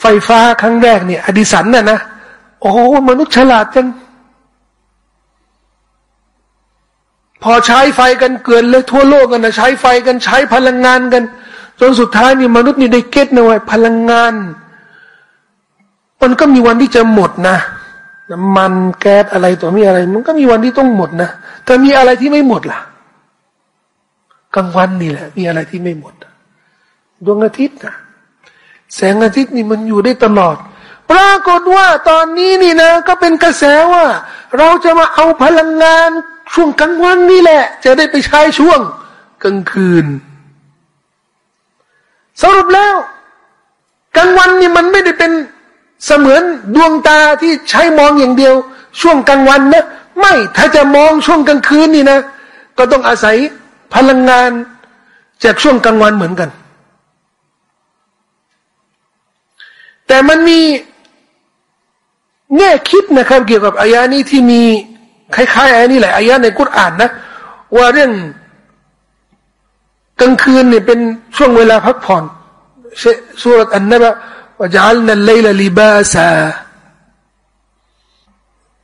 ไฟฟ้าครั้งแรกเนี่ยอดิสันน่ะนะโอ้มนุษย์ฉลาดจังพอใช้ไฟกันเกินเลยทั่วโลกกันนะใช้ไฟกันใช้พลังงานกัน จนสุดท้ายนี่มนุษย์นี่ได้เก็ตนะว่าพลังงาน มันก็มีวันที่จะหมดนะน้ำมันแก๊สอะไรตัวมีอะไร มันก็มีวันที่ต้องหมดนะแต่มีอะไรที่ไม่หมดล่ะกลางวันนี่แหละ มีอะไรที่ไม่หมด ดวงอาทิตย์นะแสงอาทิตย์นี่มันอยู่ได้ตลอด ปรากฏว่าตอนนี้นี่นะ ก็เป็นกระแสว่า เราจะมาเอาพลังงานช่วงกลางวันนี่แหละ จะได้ไปใช้ช่วงกลางคืน สรุปแล้วกลางวันนี่มันไม่ได้เป็นเสมือนดวงตาที่ใช้มองอย่างเดียว ช่วงกลางวันนะไม่ถ้าจะมองช่วงกลางคืนนี่นะ ก็ต้องอาศัยพลังงานจากช่วงกลางวันเหมือนกัน แต่มันมีแง่คิดนะครับ เกี่ยวกับอายานี้ที่มีคล้ายๆอันนี้แหละอายะในกุรอานนะ ว่าเรื่องกลางคืนเนี่ยเป็นช่วงเวลาพักผ่อนสุรอันนบะว่าจัลนัลเลลลิบาซา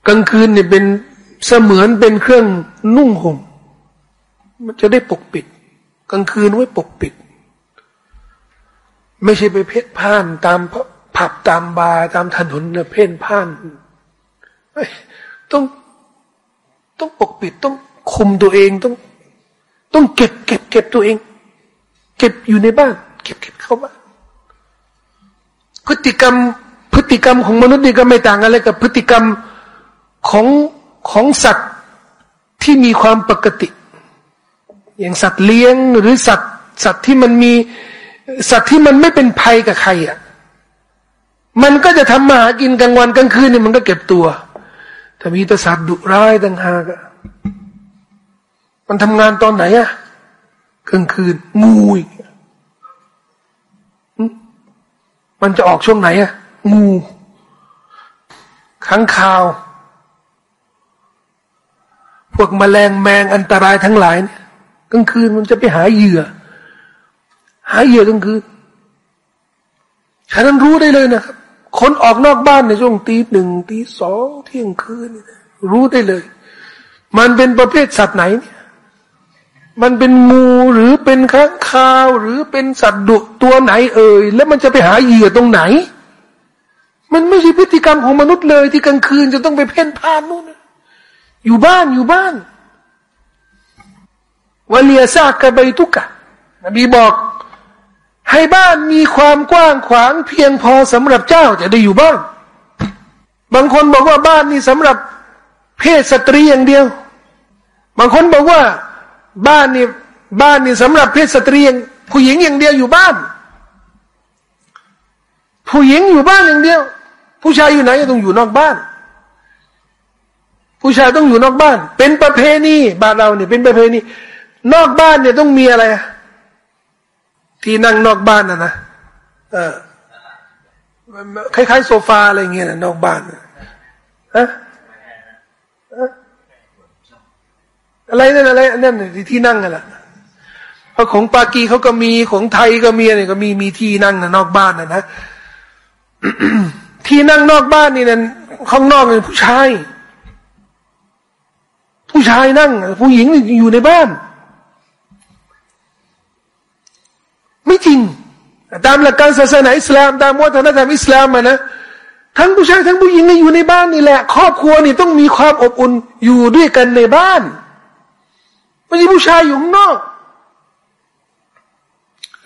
กลางคืนเนี่ยเป็นเสมือนเป็นเครื่องนุ่งห่มมันจะได้ปกปิด กลางคืนไว้ปกปิด ไม่ใช่ไปเพ่นพ่านตามเพราะ ผับตามบาร์ตามถนนเพ่นพ่านต้องต้องปกปิดต้องคุมตัวเองต้อง ต้องเก็บเก็บเก็บตัวเอง เก็บอยู่ในบ้าน เก็บเก็บเข้าบ้านพฤติกรรม พฤติกรรมของมนุษย์นี่ก็ไม่ต่างอะไรกับพฤติกรรมของของสัตว์ที่มีความปกติ อย่างสัตว์เลี้ยงหรือสัตว์สัตว์ที่มันมีสัตว์ที่มันไม่เป็นภัยกับใครอะ มันก็จะทำมาหากินกลางวันกลางคืนนี่มันก็เก็บตัวถ้ามีแต่สัตว์ดุร้ายต่างหากมันทำงานตอนไหนอะกลางคืนงูอีกมันจะออกช่วงไหนอะงูขังข่าว พวกมแมลงแมงอันตรายทั้งหลายเนี่ยกลางคืนมันจะไปหาเหยื่อ หาเหยื่อกลางคืนฉะนั้นรู้ได้เลยนะครับ คนออกนอกบ้านในช่วงตีหนึ่งตีสองเที่ยงคืนรู้ได้เลย มันเป็นประเภทสัตว์ไหนเนี่ยมันเป็นงูหรือเป็นข้างคาวหรือเป็นสัตว์ดุตัวไหนเอ่ยแล้วมันจะไปหาเหยื่อตรงไหน มันไม่ใช่พฤติกรรมของมนุษย์เลย ที่กลางคืนจะต้องไปเพ่นพ่านนู่นอยู่บ้านอยู่บ้านวเลียซากกะใบตุกะนบีบอก ให้บ้านมีความกว้างขวางเพียงพอสำหรับเจ้าจะได้อยู่บ้านบางคนบอกว่าบ้านนี่สำหรับเพศสตรีอย่างเดียว บางคนบอกว่าบ้านนี่บ้านนี่สำหรับเพศสตรีผู้หญิงอย่างเดียวอยู่บ้าน ผู้หญิงอยู่บ้านอย่างเดียว ผู้ชายอยู่ไหนต้องอยู่นอกบ้าน ผู้ชายต้องอยู่นอกบ้าน เป็นประเพณีบ้านเราเนี่ยเป็นประเพณี นอกบ้านเนี่ยต้องมีอะไร ที่นั่งนอกบ้านนะนะเออคล้ายๆโซฟาอะไรเงี้ยนะนอกบ้านฮะอะไรนั่นอะไรนั่นที่นั่งกันแหละเพราะของปากีเขาก็มีของไทยก็มีอะไรก็มีมีที่นั่งนะนอกบ้านนะนะที่นั่งนอกบ้านนี่นั่นข้างนอกเป็นผู้ชาย ผู้ชายนั่ง ผู้หญิงอยู่ในบ้าน ไม่จริง ตามหลักการศาสนาอิสลาม ตามวัฒนธรรมอิสลามอะนะทั้งผู้ชายทั้งผู้หญิงนี่อยู่ในบ้านนี่แหละ ครอบครัวนี่ต้องมีความอบอุ่นอยู่ด้วยกันในบ้านไม่ใช่ผู้ชายอยู่ข้างนอก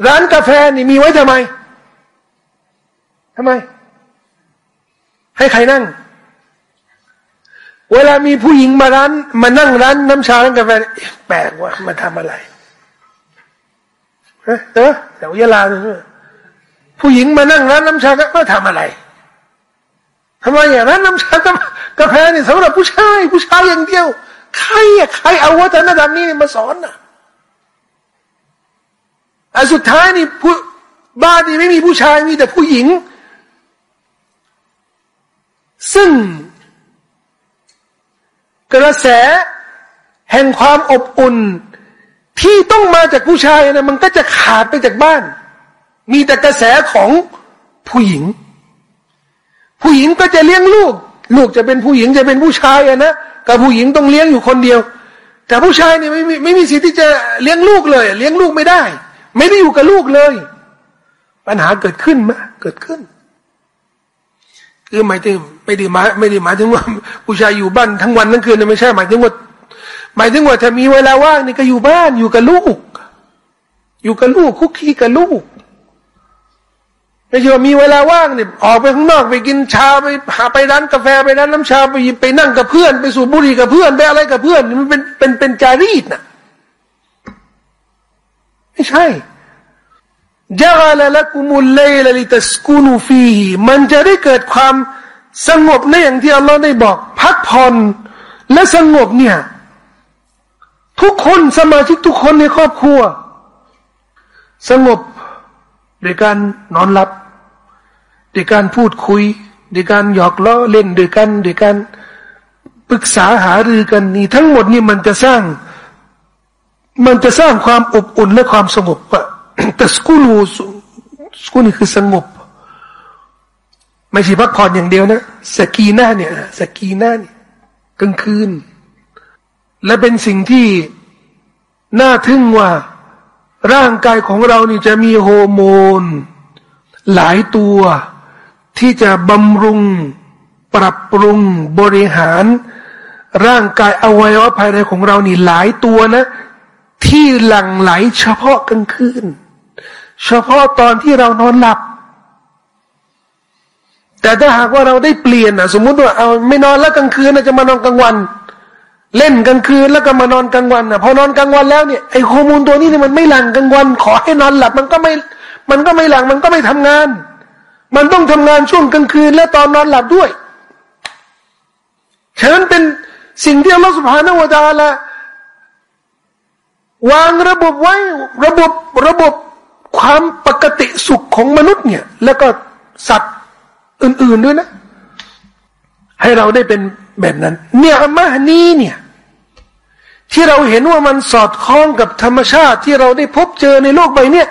ร้านกาแฟนี่มีไว้ทำไมทำไม ให้ใครนั่ง เวลามีผู้หญิงมาร้าน มานั่งร้านน้ำชาร้านกาแฟแปลกว่ามาทำอะไร เออแถวยาลาเนี่ยผู้หญิงมานั่งร้านน้ำชาก็มาทำอะไรทำไมอย่างร้านน้ำชากาแฟนี่สำหรับผู้ชาย ผู้ชายอย่างเดียว ใครอะใครเอาวัฒนธรรมนี้มาสอนอะอันสุดท้ายนี่ผู้บ้านนี่ไม่มีผู้ชายมีแต่ผู้หญิง ซึ่ง กระแสแห่งความอบอุ่น ที่ต้องมาจากผู้ชายนะมันก็จะขาดไปจากบ้าน มีแต่กระแสของผู้หญิง ผู้หญิงก็จะเลี้ยงลูก ลูกจะเป็นผู้หญิงจะเป็นผู้ชายนะกับผู้หญิงต้องเลี้ยงอยู่คนเดียว แต่ผู้ชายเนี่ยไม่มีไม่มีสิทธิ์ที่จะเลี้ยงลูกเลย เลี้ยงลูกไม่ได้ ไม่ได้อยู่กับลูกเลย ปัญหาเกิดขึ้นมาเกิดขึ้นคือหมายถึงไม่ได้หมายไม่ได้หมายถึงว่าผู้ชายอยู่บ้านทั้งวันทั้งคืนไม่ใช่หมายถึงว่า หมายถึงว่าถ้ามีเวลาว่างนี่ก็อยู่บ้านอยู่กับลูก อยู่กับลูกคุกคีกับลูกไม่ใช่ว่ามีเวลาว่างเนี่ยออกไปข้างนอกไปกินชาไปหาไปร้านกาแฟไปร้านน้ำชาไปไปนั่งกับเพื่อน ไปสูบบุหรี่กับเพื่อนไปอะไรกับเพื่อนมันเป็นเป็นเป็นจารีตนะไม่ใช่จาลละกุมุลเลลลิตสกุนูฟีมันจะได้เกิดความสงบในอย่างที่อัลลอฮ์ได้บอก พักผ่อนและสงบเนี่ย ทุกคนสมาชิกทุกคนในครอบครัว สงบโดยการนอนหลับโดยการพูดคุยโดยการหยอกล้อเล่นโดยกันด้วยการปรึกษาหารือกันนี่ทั้งหมดนี่มันจะสร้าง มันจะสร้างความอบอุ่นและความสงบอะแต่สกุลูสกุลนี่คือสงบ ไม่ใช่พักผ่อนอย่างเดียวนะสกีหน้าเนี่ยสกีหน้าเนี่ยกลางคืน และเป็นสิ่งที่น่าทึ่งว่า ร่างกายของเรานี่จะมีโฮอร์โมน หลายตัวที่จะบำรุง ปรับปรุงบริหาร ร่างกายอวัยวะภายในของเรานี่หลายตัวนะ ที่หลั่งไหลเฉพาะกลางคืน เฉพาะตอนที่เรานอนหลับ แต่ถ้าหากว่าเราได้เปลี่ยนอะสมมุติว่าเอาไม่นอนแล้วกลางคืนจะมานอนกลางวัน เล่นกลางคืนแล้วก็มานอนกลางวันอะพอนอนกลางวันแล้วเนี่ยไอ้ฮอร์โมนตัวนี้เนี่ยมันไม่หลั่งกลางวัน ขอให้นอนหลับมันก็ไม่ มันก็ไม่หลั่งมันก็ไม่ทำงาน มันต้องทำงานช่วงกลางคืนและตอนนอนหลับด้วยฉะนั้นเป็นสิ่งที่อัลลอฮฺสุบฮานาวะตาละวางระบบไว้ระบบระบบความปกติสุขของมนุษย์เนี่ย แล้วก็สัตว์อื่น ๆด้วยนะ ให้ให้เราได้เป็นแบบนั้น เนี่ยมานี้เนี่ย ที่เราเห็นว่ามันสอดคล้องกับธรรมชาติที่เราได้พบเจอในโลกใบนี้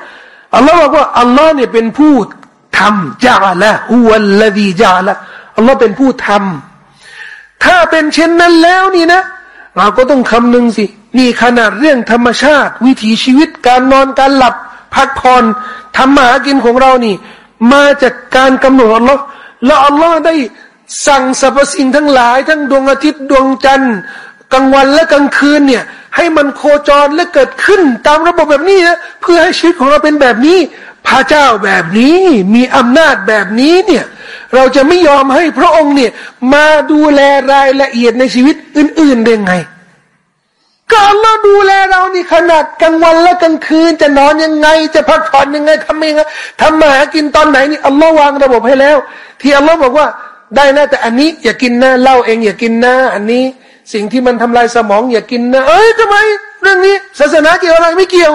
อัลลอฮ์บอกว่าอัลลอฮ์เนี่ยเป็นผู้ทำจาละฮุวัลลดีจาละอัลลอฮ์เป็นผู้ทำถ้าเป็นเช่นนั้นแล้วนี่นะ เราก็ต้องคำนึงสิ นี่ขนาดเรื่องธรรมชาติ วิถีชีวิตการนอนการหลับ พักผ่อนทำมาหากินของเรานี่ มาจากการกำหนดอัลลอฮ์แล้วอัลลอฮ์ได้สั่งสรรพสิ่งทั้งหลาย ทั้งดวงอาทิตย์ดวงจันทร์ กลางวันและกลางคืนเนี่ย ให้มันโคจรและเกิดขึ้นตามระบบแบบนี้นะเพื่อให้ชีวิตของเราเป็นแบบนี้ พระเจ้าแบบนี้มีอำนาจแบบนี้เนี่ย เราจะไม่ยอมให้พระองค์เนี่ยมาดูแลรายละเอียดในชีวิตอื่นๆได้ไงก็อัลลอฮ์ดูแลเรานี่ขนาดกลางวันและกลางคืน จะนอนยังไง จะพักผ่อนยังไงทำยังไงทำมาหากินตอนไหนนี่อัลลอฮ์วางระบบให้แล้ว ที่อัลลอฮ์บอกว่าได้นะแต่อันนี้ อย่ากินนะเหล้าเองอย่ากินนะอันนี้ สิ่งที่มันทำลายสมองอย่ากินนะ เอ้ยทำไม เรื่องนี้ ศาสนาเกี่ยวอะไรไม่เกี่ยว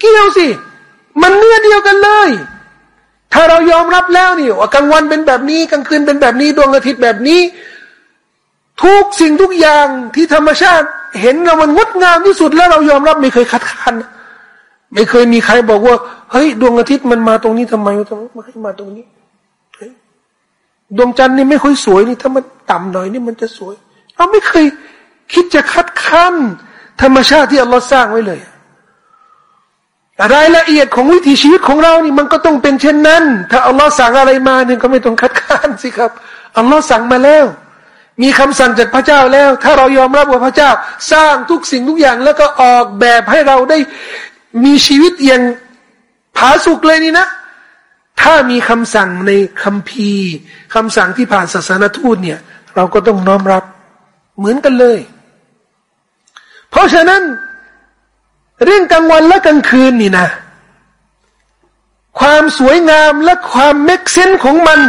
เกี่ยวสิ มันเนื้อเดียวกันเลย ถ้าเรายอมรับแล้วนี่ว่ากลางวันเป็นแบบนี้กลางคืนเป็นแบบนี้ดวงอาทิตย์แบบนี้ ทุกสิ่งทุกอย่างที่ธรรมชาติ เห็นเรามันงดงามที่สุดแล้วเรายอมรับไม่เคยคัดค้านไม่เคยมีใครบอกว่าเฮ้ยดวงอาทิตย์มันมาตรงนี้ทำไมทำไมไม่มาตรงนี้ดวงจันทร์นี่ไม่ค่อยสวยนี่ถ้ามันต่ำหน่อยนี่มันจะสวย เราไม่เคยคิดจะคัดค้านธรรมชาติที่อัลลอฮ์สร้างไว้เลยรายละเอียดของวิถีชีวิตของเรานี่มันก็ต้องเป็นเช่นนั้น ถ้าอัลลอฮ์สั่งอะไรมาเนี่ยก็ไม่ต้องคัดค้านสิครับอัลลอฮ์สั่งมาแล้ว มีคำสั่งจากพระเจ้าแล้ว ถ้าเรายอมรับว่าพระเจ้า สร้างทุกสิ่งทุกอย่าง แล้วก็ออกแบบให้เราได้มีชีวิตอย่างผาสุกเลยนี่นะ ถ้ามีคำสั่งในคัมภีร์คำสั่งที่ผ่านศาสนทูตเนี่ย เราก็ต้องน้อมรับ เหมือนกันเลย เพราะฉะนั้น เรื่องกลางวันและกลางคืนนี่นะ ความสวยงามและความ make sense ของมัน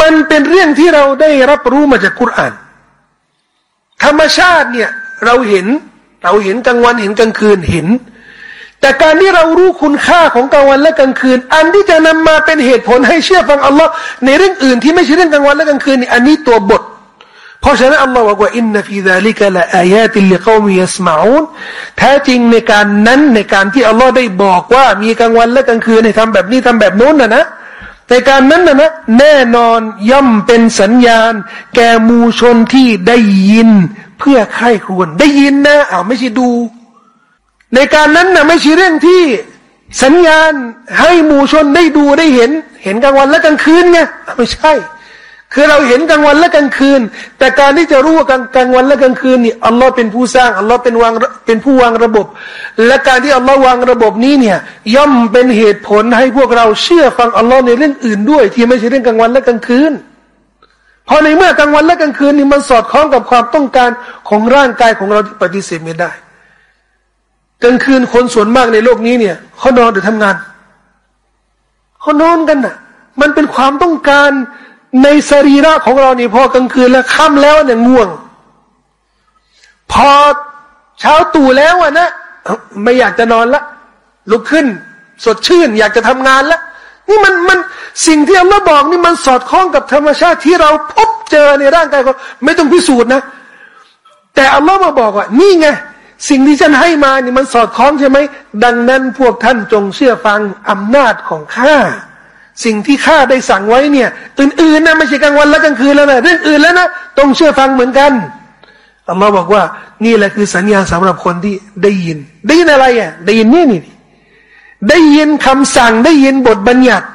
มันเป็นเรื่องที่เราได้รับรู้มาจากกุรอานธรรมชาติเนี่ยเราเห็น เราเห็นกลางวันเห็นกลางคืนเห็น แต่การที่เรารู้คุณค่าของกลางวันและกลางคืน อันที่จะนำมาเป็นเหตุผลให้เชื่อฟังอัลลอฮ์ในเรื่องอื่นที่ไม่ใช่เรื่องกลางวันและกลางคืนนี่อันนี้ตัวบท เพราะฉะนั้นอัลลอฮ์บอกว่าإن في ذلك لآيات لقوم يسمعونแท้จริงในการนั้นในการที่อัลลอฮ์ได้บอกว่ามีกลางวันและกลางคืนให้ทำแบบนี้ทำแบบโน้นนะนะแต่การนั้นนะนะแน่นอนย่อมเป็นสัญญาณ แก่มูชนที่ได้ยินเพื่อใคร่ครวญได้ยินนะอ้าวไม่ใช่ดู ในการนั้นนะไม่ใช่เรื่องที่สัญญาณให้มูชนได้ดูได้เห็น เห็นกลางวันและกลางคืนไงไม่ใช่ คือเราเห็นกลางวันและกลางคืน แต่การที่จะรู้ว่ากลางกลางวันและกลางคืนนี่อัลลอฮ์เป็นผู้สร้างอัลลอฮ์เป็นวางเป็นผู้วางระบบ และการที่อัลลอฮ์วางระบบนี้เนี่ย ย่อมเป็นเหตุผลให้พวกเราเชื่อฟังอัลลอฮ์ในเรื่องอื่นด้วย ที่ไม่ใช่เรื่องกลางวันและกลางคืนเพราะในเมื่อกลางวันและกลางคืนนี่มันสอดคล้องกับความต้องการของร่างกายของเราที่ปฏิเสธไม่ได้ กลางคืนคนส่วนมากในโลกนี้เนี่ยเขานอนหรือทำงานเขานอนกันน่ะ มันเป็นความต้องการ ในสรีระของเรานี่พอกลางคืนแล้วค่ำแล้วเนี่ยง่วง พอเช้าตู่แล้วอะนะไม่อยากจะนอนละลุกขึ้น สดชื่น อยากจะทำงานละนี่มันมันสิ่งที่อัลลอฮ์บอกนี่มันสอดคล้องกับธรรมชาติที่เราพบเจอในร่างกายของไม่ต้องพิสูจน์นะ แต่อัลลอฮ์มาบอกว่า นี่ไงสิ่งที่ฉันให้มานี่มันสอดคล้องใช่ไหมดังนั้นพวกท่านจงเชื่อฟังอำนาจของข้า สิ่งที่ข้าได้สั่งไว้เนี่ยอื่นๆนะไม่ใช่กลางวันและกลางคืนแล้วนะเรื่องอื่นแล้วนะต้องเชื่อฟังเหมือนกันอัลลอฮ์บอกว่า นี่แหละคือสัญญาสำหรับคนที่ได้ยิน ได้ยินอะไรอะได้ยินนี่นี่ได้ยินคำสั่งได้ยินบทบัญญัติ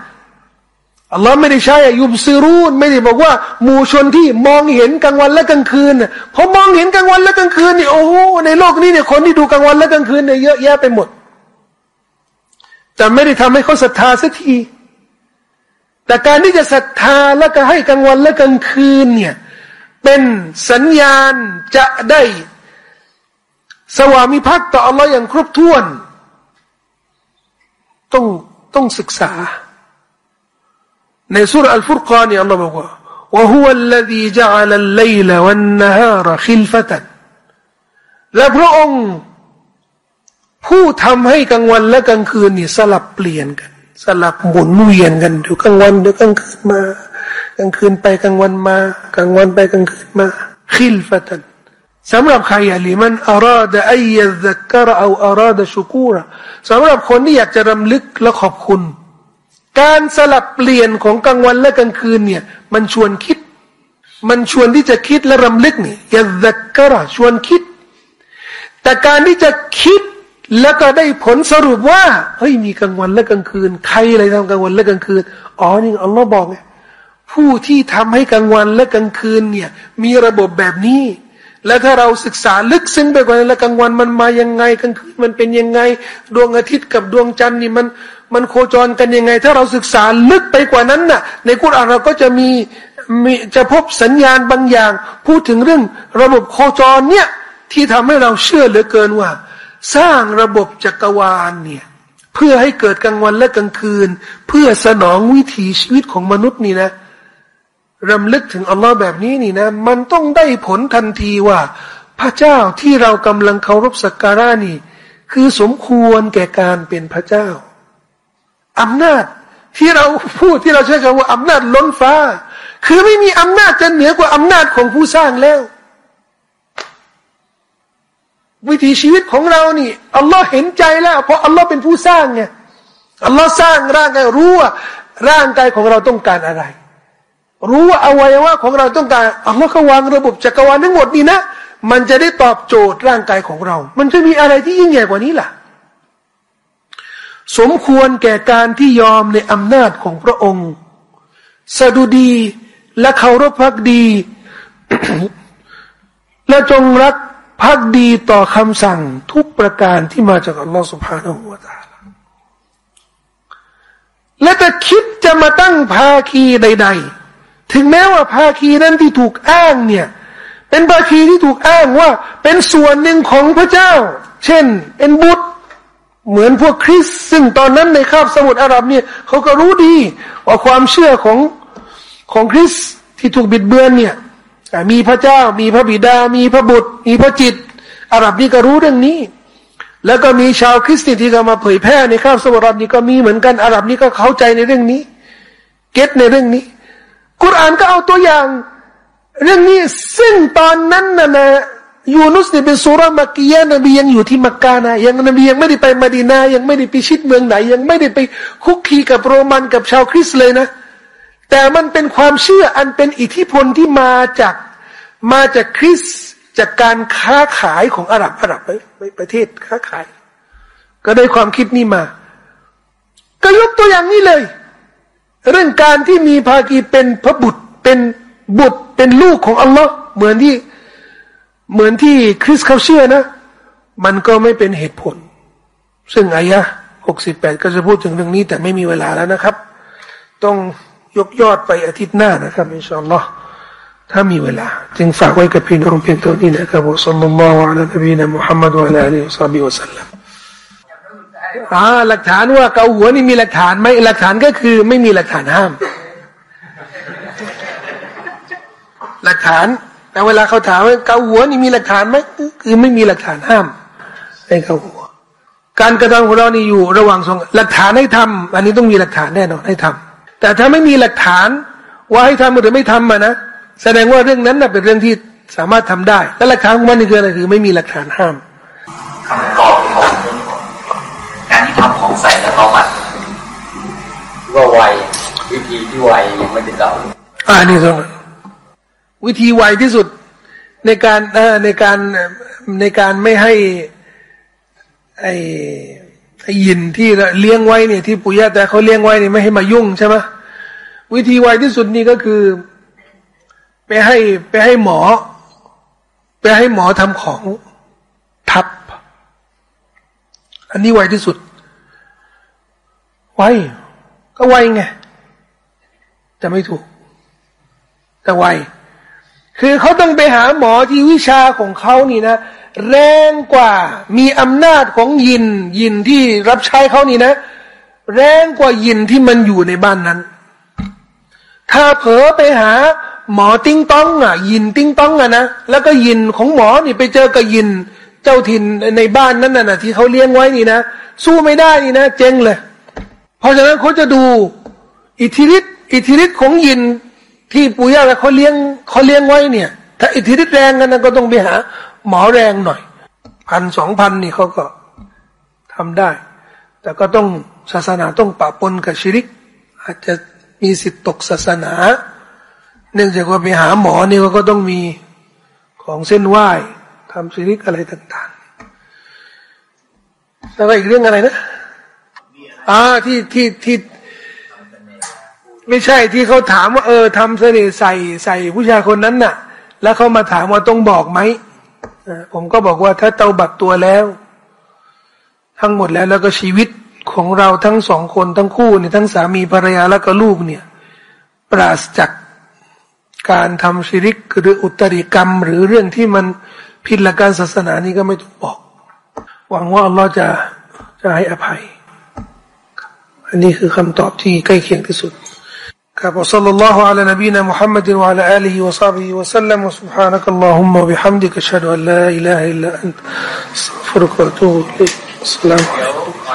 อัลลอฮ์ไม่ได้ใช้ยุบซีรูนไม่ได้บอกว่า หมู่ชนที่มองเห็นกลางวันและกลางคืนพอมองเห็นกลางวันและกลางคืนนี่โอ้โหในโลกนี้เนี่ยคนที่ดูกลางวันและกลางคืนเนี่ยเยอะแยะไปหมด แต่ไม่ได้ทำให้เขาศรัทธาสักที แต่การที่จะศรัทธาแล้วก็ให้กลางวันและกลางคืนเนี่ยเป็นสัญญาณจะได้ สวามิภักดิ์ต่ออัลลอฮ์อย่างครบถ้วน ต้องต้องศึกษาในสุรอัลฟุรกานเนี่ยอัลลอฮ์บอกว่า وهو الذي جعل الليل والنهار خلفة และพระองค์ผู้ทำให้กลางวันและกลางคืนนี่สลับเปลี่ยนกัน สลับหมุนเวียนกันเดี๋ยวกลางวันเดี๋ยวกลางคืนมากลางคืนไปกลางวันมากลางวันไปกลางคืนมาขิลฟะตันสำหรับใครอะลีมันอาราดะอยะซักกะเอาอาราดะชุกูระสำหรับคนที่อยากจะรำลึกและขอบคุณ การสลับเปลี่ยนของกลางวันและกลางคืนเนี่ย มันชวนคิด มันชวนที่จะคิดและรำลึกนี่ยะซักกะระชวนคิด แต่การที่จะคิด แล้วก็ได้ผลสรุปว่าเฮ้ยมีกลางวันและกลางคืน ใครอะไรทำกลางวันและกลางคืนอ๋อนี่อัลลอฮ์บอกไงผู้ที่ทำให้กลางวันและกลางคืนเนี่ย มีระบบแบบนี้ และถ้าเราศึกษาลึกซึ้งไปกว่านั้นแล้วกลางวันมันมายังไงกลางคืนมันเป็นยังไง ดวงอาทิตย์กับดวงจันทร์นี่มันมันโคจรกันยังไง ถ้าเราศึกษาลึกไปกว่านั้นน่ะ ในกุรอานเราก็จะมีมีจะพบสัญญาณบางอย่าง พูดถึงเรื่องระบบโคจรเนี่ยที่ทำให้เราเชื่อเหลือเกินว่า สร้างระบบจักรวาลเนี่ย เพื่อให้เกิดกลางวันและกลางคืน เพื่อสนองวิถีชีวิตของมนุษย์นี่นะรำลึกถึงอัลลอฮ์แบบนี้นี่นะ มันต้องได้ผลทันทีว่า พระเจ้าที่เรากำลังเคารพสักการะนี่ คือสมควรแก่การเป็นพระเจ้าอำนาจที่เราพูดที่เราใช้คำว่าอำนาจล้นฟ้า คือไม่มีอำนาจจะเหนือกว่าอำนาจของผู้สร้างแล้ว วิถีชีวิตของเรานี่อัลลอฮ์เห็นใจแล้ว เพราะอัลลอฮ์เป็นผู้สร้างไงอัลลอฮ์สร้างร่างกายรู้ว่าร่างกายของเราต้องการอะไร รู้ว่าอวัยวะของเราต้องการอัลลอฮ์เขาวางระบบจักรวาลทั้งหมดนี้นะ มันจะได้ตอบโจทย์ร่างกายของเรา มันจะมีอะไรที่ยิ่งใหญ่กว่านี้ล่ะ สมควรแก่การที่ยอมในอำนาจของพระองค์สดุดีและเคารพพักดี และจงรัก พักดีต่อคำสั่งทุกประการที่มาจากอัลลอฮ์สุบฮานาหูวาตาและจะคิดจะมาตั้งภาคีใด ๆ ถึงแม้ว่าภาคีนั้นที่ถูกอ้างเนี่ย เป็นภาคีที่ถูกอ้างว่า เป็นส่วนหนึ่งของพระเจ้า เช่น เป็นบุตรเหมือนพวกคริสซึ่งตอนนั้นในคาบสมุทรอาหรับเนี่ยเขาก็รู้ดีว่าความเชื่อของของคริสที่ถูกบิดเบือนเนี่ย มีพระเจ้า มีพระบิดา มีพระบุตร มีพระจิต อาหรับนี่ก็รู้เรื่องนี้ แล้วก็มีชาวคริสต์ที่เขามาเผยแพร่ในคาบสมุทรนี่ก็มีเหมือนกันอาหรับนี่ก็เข้าใจในเรื่องนี้ เก็ตในเรื่องนี้ กุรอานก็เอาตัวอย่าง เรื่องนี้ซึ่งตอนนั้นนะนะยูนุสเนี่ยเป็นสุรมักกียะนบียังอยู่ที่มักกะนะยังนบียังไม่ได้ไปมาดีนายังไม่ได้ไปชิดเมืองไหน ยังไม่ได้ไปคุกคีกับโรมันกับชาวคริสเลยนะ แต่มันเป็นความเชื่ออันเป็นอิทธิพลที่มาจากมาจากคริสจากการค้าขายของอาหรับอาหรับไปประเทศค้าขาย ก็ได้ความคิดนี้มา ก็ยกตัวอย่างนี้เลย เรื่องการที่มีภากีเป็นพระบุตรเป็นบุตรเป็นลูกของอัลลอฮ์เหมือนที่เหมือนที่คริสเขาเชื่อนะ มันก็ไม่เป็นเหตุผล ซึ่งอายะหกสิบแปดก็จะพูดถึงเรื่องนี้ แต่ไม่มีเวลาแล้วนะครับ ต้อง ยกยอดไปอาทิตย์หน้านะครับอินชาอัลลอฮ์ถ้ามีเวลา จึงฝากไว้กับพี่น้องเพียงตัวนี้นะครับอัลลอฮุอะลัยฮิวะซัลลัมมุฮัมมัดวะลาอัลลอฮฺซับบิวะสัลลัมอ่าหลักฐานว่าเกาหัวนี่มีหลักฐานไหมหลักฐานก็คือไม่มีหลักฐานห้าม หลักฐานแต่เวลาเขาถามว่าเกาหัวนี่มีหลักฐานไหมคือไม่มีหลักฐานห้ามให้เกาหัว การกระทำของเรานี่อยู่ระหว่างสองหลักฐานให้ทำอันนี้ต้องมีหลักฐานแน่นอนให้ทำ แต่ถ้าไม่มีหลักฐาน ว่าให้ทำหรือไม่ทำมานะแสดงว่าเรื่องนั้นเป็นเรื่องที่สามารถทำได้ และหลักฐานของมันนี่คืออะไรคือ ไม่มีหลักฐานห้ามคำตอบของการที่ทำของใส่แล้วเขาบัดว่าไววิธีที่ไวยังไม่ได้เก่าอ่านี่สองวิธีไวที่สุดในการในการในการไม่ให้ไอ้ไอ้ยินที่เลี้ยงไว้เนี่ยที่ปุยะแต่เขาเลี้ยงไว้เนี่ยไม่ให้มายุ่งใช่ไหม วิธีไวที่สุดนี่ก็คือ ไปให้ไปให้หมอ ไปให้หมอทำของทับ อันนี้ไวที่สุด ไวก็ไวไงจะไม่ถูก แต่ไวคือเขาต้องไปหาหมอที่วิชาของเขานี่นะแรงกว่ามีอำนาจของยินยินที่รับใช้เขานี่นะ แรงกว่ายินที่มันอยู่ในบ้านนั้น ถ้าเผลอไปหา หมอติ้งต้องอะ ญินติ๊งต๊องอะนะแล้วก็ญินของหมอนี่ไปเจอกับญินเจ้าถิ่นในบ้านนั้นน่ะที่เขาเลี้ยงไว้นี่นะสู้ไม่ได้นี่นะเจ๊งเลย เพราะฉะนั้นเขาจะดู อิทธิฤทธิ์อิทธิฤทธิ์ของญินที่ปู่ย่าเขาเลี้ยงเขาเลี้ยงไว้เนี่ย ถ้าอิทธิฤทธิ์แรงกันนะก็ต้องไปหา หมอแรงหน่อยพันสองพันนี่เขาก็ทำได้ แต่ก็ต้องศาสนาต้องปะปนกับชิริก อาจจะ มีสิทธิ์ตกศาสนา เนื่องจากว่าไปหาหมอนี่ก็ต้องมีของเส้นไหว้ทำชิริกอะไรต่างๆ แล้วก็อีกเรื่องอะไรนะอ่าที่ที่ที่ไม่ใช่ที่เขาถามว่าเออทำเสน่ห์ใส่ใส่ผู้ชายคนนั้นน่ะ แล้วเขามาถามว่าต้องบอกไหมผมก็บอกว่าถ้าเตาบัดตัวแล้ว ทั้งหมดแล้วแล้วก็ชีวิต ของเราทั้งสองคนทั้งคู่เนี่ยทั้งสามีภรรยาแล้วก็ลูกเนี่ย ปราศจากการทำชิริกหรืออุตริกรรม หรือเรื่องที่มันผิดหลักการศาสนานี้ก็ไม่ถูกบอก หวังว่าอัลลอฮ์จะจะให้อภัย อันนี้คือคำตอบที่ใกล้เคียงที่สุดครับอัลลอฮุอะลัยนบีนะมุฮัมมัดวะลาอัลีฮิวะซาบิฮิวะสัลลัมวะซุบฮานะกัลลอฮุมมะบิฮัมดิกะชัดอัลลาอิลาฮะอิลลัอั